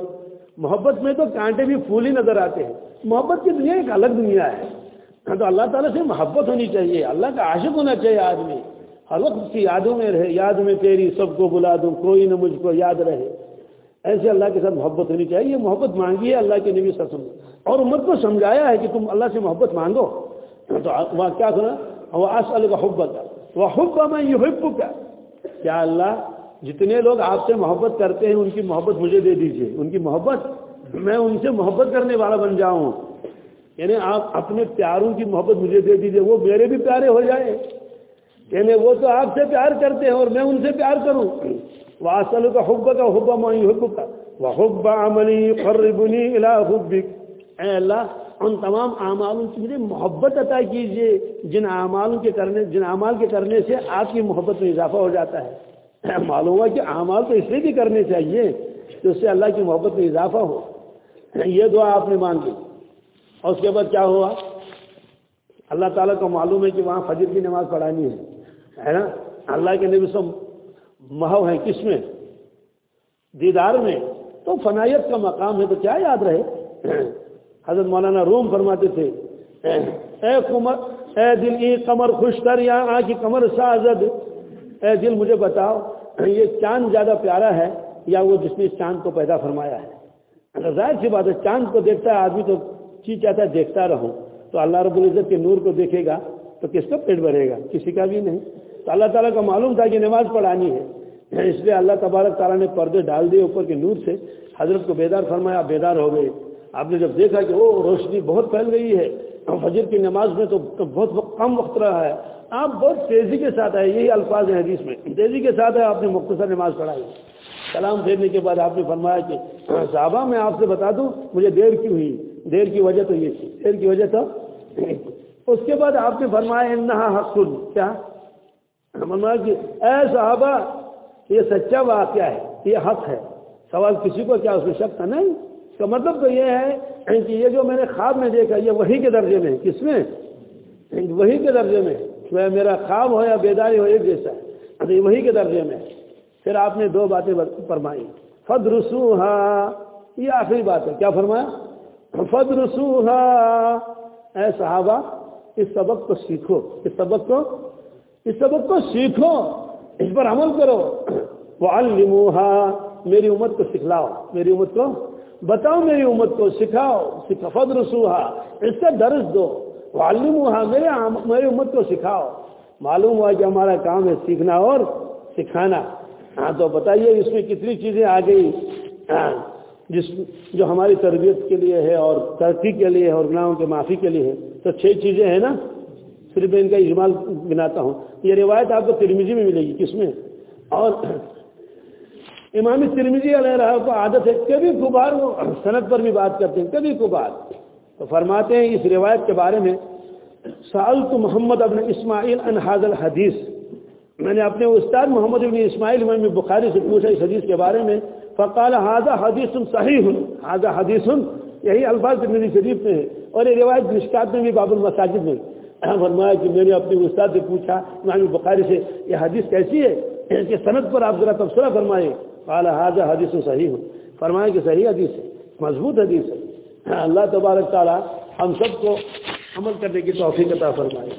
محبت میں تو کانٹے بھی پھول ہی نظر آتے ہیں۔ محبت کی دنیا ایک الگ دنیا ہے۔ تو اللہ تعالیٰ سے محبت ہونی چاہیے۔ اللہ کا عاشق ہونا چاہیے آدمی۔ ہر وقت کی یادوں میں رہے، یاد میں تیری سب کو بلا دوں، کوئی نہ مجھ کو یاد رہے۔ ایسے اللہ کے ساتھ محبت ہونی چاہیے۔ یہ محبت مانگی ہے اللہ کے نبی سسم اور امت کو سمجھایا ہے کہ تم اللہ سے محبت مانگو۔ تو وہاں کیا سنا؟ وہ اصل حبت وہ حب میں یہ کیا اللہ، جتنے لوگ آپ سے محبت کرتے ہیں، ان کی محبت مجھے دے دیجیے۔ ان کی محبت، میں ان سے محبت کرنے والا بن جاؤں۔ یعنی آپ اپنے پیاروں کی محبت مجھے دے دیجیے، وہ میرے بھی پیارے ہو جائیں۔ یعنی وہ تو آپ سے پیار کرتے ہیں اور میں ان سے پیار کروں۔ وہ اصل کا حب کا حبا مائی حب کا وہ حب عملی قربنی الى حبک اے اللہ ان تمام اعمالوں کی مجھے محبت عطا کیجیے۔ جن اعمالوں کے کرنے، جن اعمال کے کرنے سے آپ کی محبت میں اضافہ ہو جاتا ہے۔ معلوم ہوا کہ اعمال تو اس لیے بھی کرنے چاہیے کہ اس سے اللہ کی محبت میں اضافہ ہو۔ یہ دعا آپ نے مانگی اور اس کے بعد کیا ہوا؟ اللہ تعالیٰ کو معلوم ہے کہ وہاں فجر کی نماز پڑھانی ہے۔ ہے نا؟ اللہ کے نبی سب محو ہیں کس میں؟ دیدار میں۔ تو فنائیت کا مقام ہے تو کیا یاد رہے؟ حضرت مولانا روم فرماتے تھے، اے کمر اے دل ای کمر خوش کر یا آ کی کمر سازد۔ اے دل مجھے بتاؤ، یہ چاند زیادہ پیارا ہے یا وہ جس نے اس چاند کو پیدا فرمایا ہے؟ ظاہر سی بات ہے، چاند کو دیکھتا ہے، آدمی تو چیز چاہتا ہے دیکھتا رہوں تو اللہ رب العزت کے نور کو دیکھے گا تو کس کا پیٹ بھرے گا؟ کسی کا بھی نہیں۔ تو اللہ تعالیٰ کا معلوم تھا کہ نماز پڑھانی ہے۔ اس لیے اللہ تبارک تعالیٰ نے پردے ڈال دیے اوپر کے نور سے۔ حضرت کو بیدار فرمایا، بیدار ہو گئے۔ آپ نے جب دیکھا کہ وہ روشنی بہت پھیل گئی ہے، فجر کی نماز میں تو بہت کم وقت رہا ہے۔ آپ بہت تیزی کے ساتھ آئے، یہی الفاظ ہیں حدیث میں۔ تیزی کے ساتھ ہے آپ نے مختصر نماز پڑھائی۔ سلام پھیرنے کے بعد آپ نے فرمایا کہ، صحابہ، میں آپ سے بتا دوں، مجھے دیر کیوں ہوئی۔ دیر کی وجہ تو یہ تھی۔ دیر کی وجہ تو اس کے بعد آپ نے فرمایا، انہا حق کیا؟ فرمایا کہ، اے صحابہ، یہ سچا واقعہ ہے، یہ حق ہے۔ سوال کسی کو، کیا اس میں شک تھا؟ نہیں۔ اس کا مطلب تو یہ ہے کہ یہ جو میں نے خواب میں دیکھا یہ وہی کے درجے میں کس میں وہی کے درجے میں میرا خواب ہو یا بیداری ہو ایک جیسا ہے۔ وہی کے درجے میں۔ پھر آپ نے دو باتیں فرمائی۔ فد رسوہا یہ آخری بات ہے۔ کیا فرمایا؟ فد رسوہا اے صحابہ، اس سبق کو سیکھو۔ اس سبق کو اس سبق کو سیکھو۔ اس پر عمل کرو۔ وہ میری امت کو سکھلاؤ۔ میری امت کو بتاؤ میری امت کو، سکھاؤ فد رسوہا اس کا درس دو وہ میرے میری امت کو سکھاؤ۔ معلوم ہوا کہ ہمارا کام ہے سیکھنا اور سکھانا۔ ہاں تو بتائیے اس میں کتنی چیزیں آ گئی؟ ہاں، جس جو ہماری تربیت کے لیے ہے اور ترقی کے لیے ہے اور گناہوں کے معافی کے لیے ہے۔ تو چھ چیزیں ہیں نا؟ صرف میں ان کا اجمال بناتا ہوں۔ یہ روایت آپ کو ترمیزی میں ملے گی، کس میں؟ اور امام ترمیزی علیہ رحم کو عادت ہے، کبھی کبھار وہ صنعت پر بھی بات کرتے ہیں، کبھی کبھار۔ تو فرماتے ہیں اس روایت کے بارے میں سال تو محمد ابن اسماعیل انحاظ الحدیث۔ میں نے اپنے استاد محمد ابن اسماعیل امام بخاری سے پوچھا اس حدیث کے بارے میں، فقال حاضہ حدیث صحیح ہوں حاضہ حدیث یہی الفاظ میری شریف میں ہے۔ اور یہ روایت مشکات میں بھی باب المساجد میں فرمایا کہ میں نے اپنے استاد سے پوچھا، امام بخاری سے، یہ حدیث کیسی ہے؟ کہ صنعت پر آپ ذرا تبصرہ فرمائے قال حاضہ حدیث صحیح ہوں فرمایا کہ صحیح حدیث ہے، مضبوط حدیث ہے۔ اللہ تبارک تعالیٰ ہم سب کو عمل کرنے کی توفیق عطا فرمائے۔